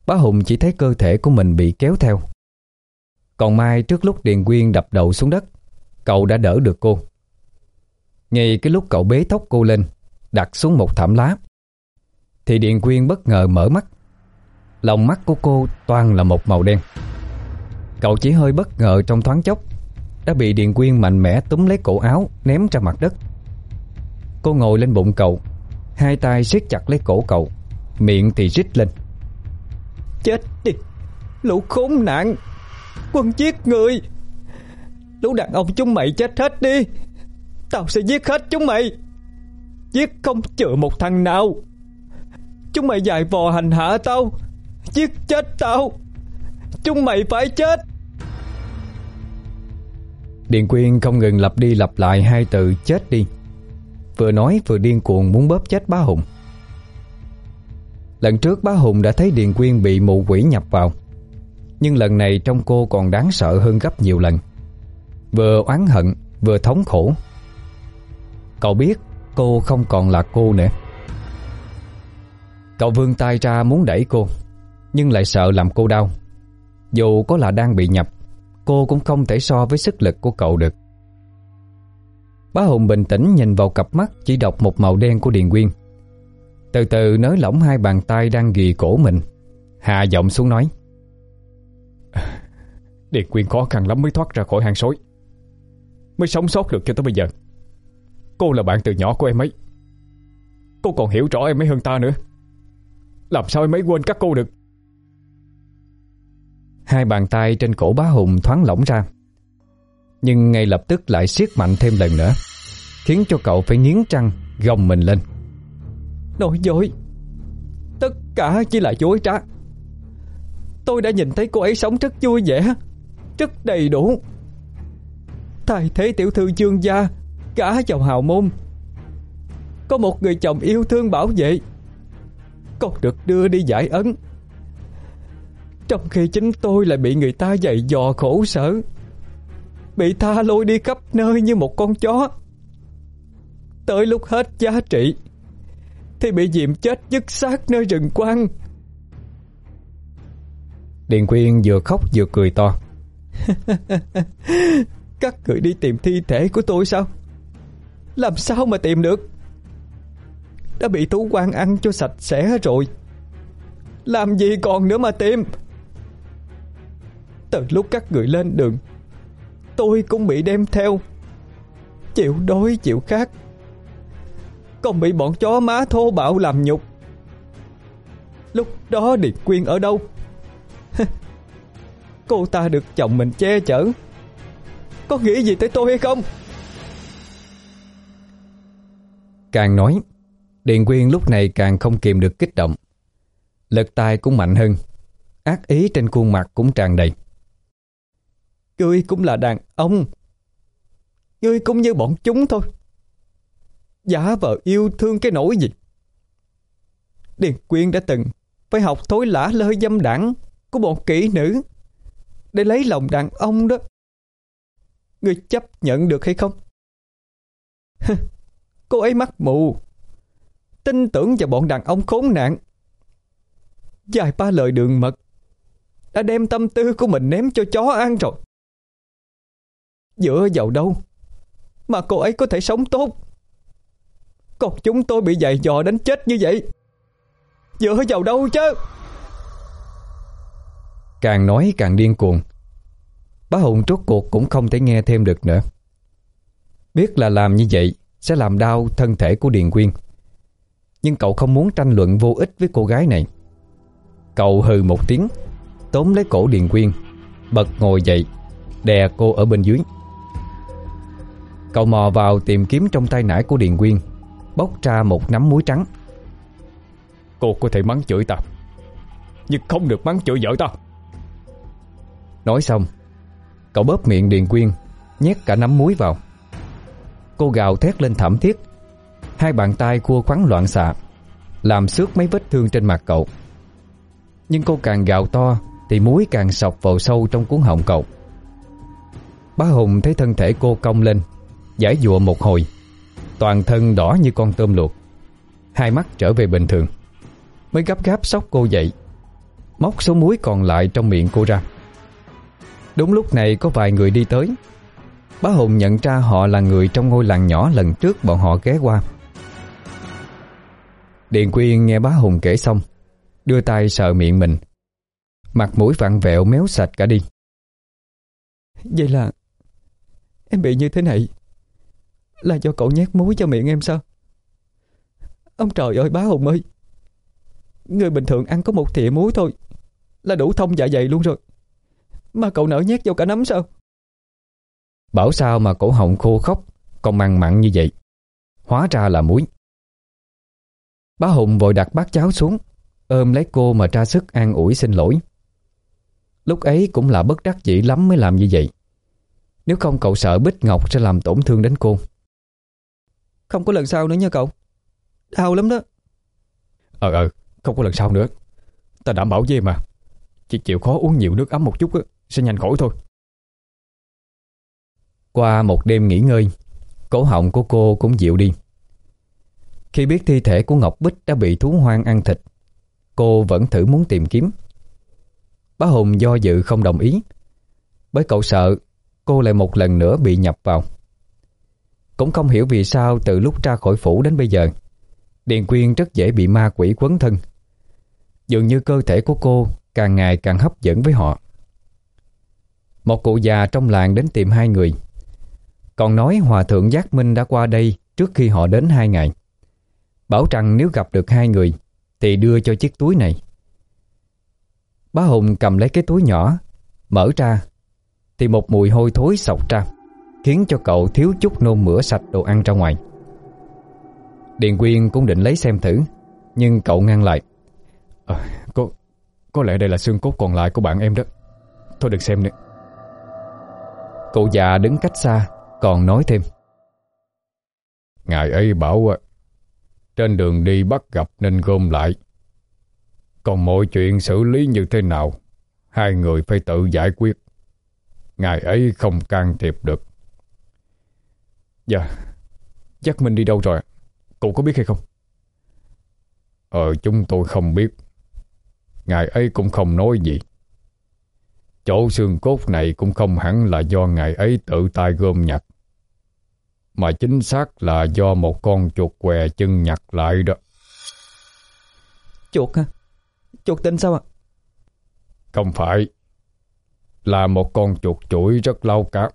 Bá Hùng chỉ thấy cơ thể của mình bị kéo theo. Còn Mai trước lúc Điền Quyên đập đầu xuống đất, Cậu đã đỡ được cô. Ngay cái lúc cậu bế tóc cô lên, Đặt xuống một thảm lá, Thì Điền Quyên bất ngờ mở mắt. Lòng mắt của cô toàn là một màu đen. Cậu chỉ hơi bất ngờ trong thoáng chốc. Đã bị Điền Quyên mạnh mẽ túm lấy cổ áo, Ném ra mặt đất. Cô ngồi lên bụng cậu, Hai tay siết chặt lấy cổ cậu, Miệng thì rít lên. Chết đi, Lũ khốn nạn, Quân giết người. Lũ đàn ông chúng mày chết hết đi, Tao sẽ giết hết chúng mày. Giết không chừa một thằng nào. Chúng mày dài vò hành hạ tao, Giết chết tao. Chúng mày phải chết. Điện Quyên không ngừng lặp đi lặp lại hai từ chết đi. Vừa nói vừa điên cuồng muốn bóp chết bá Hùng. Lần trước bá Hùng đã thấy Điền Quyên bị mụ quỷ nhập vào. Nhưng lần này trong cô còn đáng sợ hơn gấp nhiều lần. Vừa oán hận, vừa thống khổ. Cậu biết cô không còn là cô nữa. Cậu vươn tay ra muốn đẩy cô, Nhưng lại sợ làm cô đau. Dù có là đang bị nhập Cô cũng không thể so với sức lực của cậu được. Bá Hùng bình tĩnh nhìn vào cặp mắt Chỉ đọc một màu đen của Điền Quyên. Từ từ nới lỏng hai bàn tay Đang ghì cổ mình. Hạ giọng xuống nói. Điền Quyên khó khăn lắm mới thoát ra khỏi hang sói. Mới sống sót được cho tới bây giờ. Cô là bạn từ nhỏ của em ấy. Cô còn hiểu rõ em ấy hơn ta nữa. Làm sao em ấy quên các cô được? Hai bàn tay trên cổ bá Hùng thoáng lỏng ra. Nhưng ngay lập tức lại siết mạnh thêm lần nữa, Khiến cho cậu phải nghiến răng Gồng mình lên. Nói dối. Tất cả chỉ là dối trá. Tôi đã nhìn thấy cô ấy sống rất vui vẻ, Rất đầy đủ. Thay thế tiểu thư dương gia Cả chồng hào môn. Có một người chồng yêu thương bảo vệ. Còn được đưa đi giải ấn. Trong khi chính tôi lại bị người ta dày dò khổ sở. Bị tha lôi đi khắp nơi như một con chó. Tới lúc hết giá trị Thì bị diệm chết dứt xác nơi rừng quang. Điền Quyên vừa khóc vừa cười to. Các người đi tìm thi thể của tôi sao? Làm sao mà tìm được? Đã bị thú quan ăn cho sạch sẽ rồi. Làm gì còn nữa mà tìm từ lúc các người lên đường. Tôi cũng bị đem theo. Chịu đói, chịu khát. Còn bị bọn chó má thô bạo làm nhục. Lúc đó Điệt Quyên ở đâu? Cô ta được chồng mình che chở. Có nghĩ gì tới tôi hay không? Càng nói điện Quyên lúc này càng không kìm được kích động. Lực tay cũng mạnh hơn. Ác ý trên khuôn mặt cũng tràn đầy. Ngươi cũng là đàn ông. Ngươi cũng như bọn chúng thôi. Giả vờ yêu thương cái nỗi gì? Điền Quyên đã từng Phải học thối lã lơi dâm đảng Của bọn kỹ nữ Để lấy lòng đàn ông đó. Ngươi chấp nhận được hay không? Cô ấy mắc mù. Tin tưởng vào bọn đàn ông khốn nạn. Dài ba lời đường mật Đã đem tâm tư của mình ném cho chó ăn rồi. Dựa vào đâu? Mà cô ấy có thể sống tốt. Còn chúng tôi bị dày dò đến chết như vậy. Dựa vào đâu chứ? Càng nói càng điên cuồng. Bá Hùng rốt cuộc cũng không thể nghe thêm được nữa. Biết là làm như vậy Sẽ làm đau thân thể của Điền Quyên. Nhưng cậu không muốn tranh luận vô ích với cô gái này. Cậu hừ một tiếng, Tóm lấy cổ Điền Quyên, Bật ngồi dậy, Đè cô ở bên dưới. Cậu mò vào tìm kiếm trong tay nải của Điền Quyên Bóc ra một nắm muối trắng. Cô có thể mắng chửi ta Nhưng không được mắng chửi vợ ta. Nói xong Cậu bóp miệng Điền Quyên Nhét cả nắm muối vào. Cô gào thét lên thảm thiết. Hai bàn tay cua khoắn loạn xạ Làm xước mấy vết thương trên mặt cậu. Nhưng cô càng gào to Thì muối càng sọc vào sâu trong cuốn họng cậu. Bá Hùng thấy thân thể cô cong lên Giải dụa một hồi. Toàn thân đỏ như con tôm luộc. Hai mắt trở về bình thường. Mới gấp gáp sóc cô dậy. Móc số muối còn lại trong miệng cô ra. Đúng lúc này có vài người đi tới. Bá Hùng nhận ra họ là người trong ngôi làng nhỏ lần trước bọn họ ghé qua. Điền Quyên nghe bá Hùng kể xong, Đưa tay sờ miệng mình. Mặt mũi vặn vẹo méo sạch cả đi. Vậy là Em bị như thế này. Là do cậu nhét muối cho miệng em sao? Ông trời ơi, bá Hùng ơi. Người bình thường ăn có một thìa muối thôi, Là đủ thông dạ dày luôn rồi. Mà cậu nở nhét vào cả nấm sao? Bảo sao mà cổ họng khô khóc, Còn mặn mặn như vậy? Hóa ra là muối. Bá Hùng vội đặt bát cháo xuống, Ôm lấy cô mà tra sức an ủi xin lỗi. Lúc ấy cũng là bất đắc dĩ lắm mới làm như vậy. Nếu không cậu sợ Bích Ngọc sẽ làm tổn thương đến cô. Không có lần sau nữa nha cậu. Đau lắm đó. Ờ ờ Không có lần sau nữa. Ta đảm bảo với mà. Chỉ chịu khó uống nhiều nước ấm một chút á, Sẽ nhanh khỏi thôi. Qua một đêm nghỉ ngơi Cổ họng của cô cũng dịu đi. Khi biết thi thể của Ngọc Bích đã bị thú hoang ăn thịt Cô vẫn thử muốn tìm kiếm. Bá Hùng do dự không đồng ý. Bởi cậu sợ Cô lại một lần nữa bị nhập vào. Cũng không hiểu vì sao Từ lúc ra khỏi phủ đến bây giờ, Điền Quyên rất dễ bị ma quỷ quấn thân. Dường như cơ thể của cô Càng ngày càng hấp dẫn với họ. Một cụ già trong làng đến tìm hai người. Còn nói Hòa Thượng Giác Minh đã qua đây Trước khi họ đến hai ngày. Bảo rằng nếu gặp được hai người Thì đưa cho chiếc túi này. Bá Hùng cầm lấy cái túi nhỏ, Mở ra Thì một mùi hôi thối sọc ra. Khiến cho cậu thiếu chút nôn mửa sạch đồ ăn ra ngoài. Điền Quyên cũng định lấy xem thử Nhưng cậu ngăn lại. À, Có có lẽ đây là xương cốt còn lại của bạn em đó. Thôi được xem nữa Cậu già đứng cách xa Còn nói thêm. Ngài ấy bảo à, Trên đường đi bắt gặp nên gom lại. Còn mọi chuyện xử lý như thế nào Hai người phải tự giải quyết. Ngài ấy không can thiệp được. Dạ. Chắc mình đi đâu rồi Cậu có biết hay không? Ờ chúng tôi không biết. Ngài ấy cũng không nói gì. Chỗ xương cốt này cũng không hẳn là do ngài ấy tự tay gom nhặt Mà chính xác là do một con chuột què chân nhặt lại đó. Chuột hả? Chuột tên sao ạ? Không phải. Là một con chuột chuỗi rất lâu cả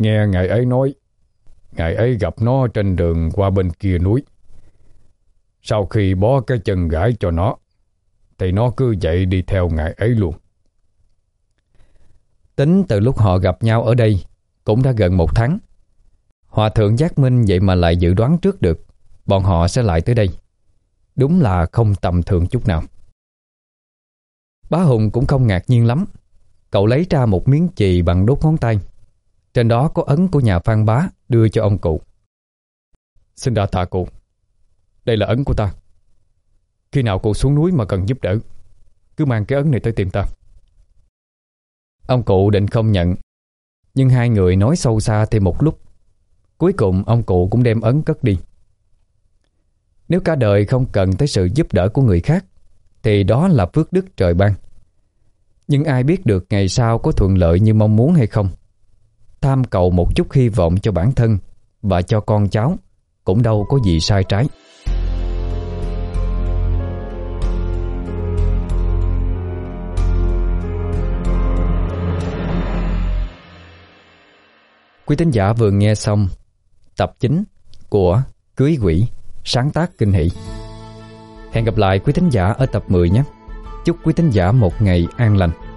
Nghe ngài ấy nói, Ngài ấy gặp nó trên đường qua bên kia núi. Sau khi bó cái chân gãi cho nó, Thì nó cứ dậy đi theo ngài ấy luôn. Tính từ lúc họ gặp nhau ở đây, Cũng đã gần một tháng. Hòa thượng Giác Minh vậy mà lại dự đoán trước được, Bọn họ sẽ lại tới đây. Đúng là không tầm thường chút nào. Bá Hùng cũng không ngạc nhiên lắm. Cậu lấy ra một miếng chì bằng đốt ngón tay. Trên đó có ấn của nhà Phan Bá, Đưa cho ông cụ. Xin đa tạ cụ. Đây là ấn của ta. Khi nào cụ xuống núi mà cần giúp đỡ, Cứ mang cái ấn này tới tìm ta. Ông cụ định không nhận, Nhưng hai người nói sâu xa thêm một lúc. Cuối cùng ông cụ cũng đem ấn cất đi. Nếu cả đời không cần tới sự giúp đỡ của người khác, Thì đó là phước đức trời ban. Nhưng ai biết được ngày sau có thuận lợi như mong muốn hay không? Tham cầu một chút hy vọng cho bản thân Và cho con cháu, Cũng đâu có gì sai trái Quý tín giả vừa nghe xong tập 9 của Cưới Quỷ, sáng tác kinh hỷ. Hẹn gặp lại quý tín giả ở tập 10 nhé. Chúc quý tín giả một ngày an lành.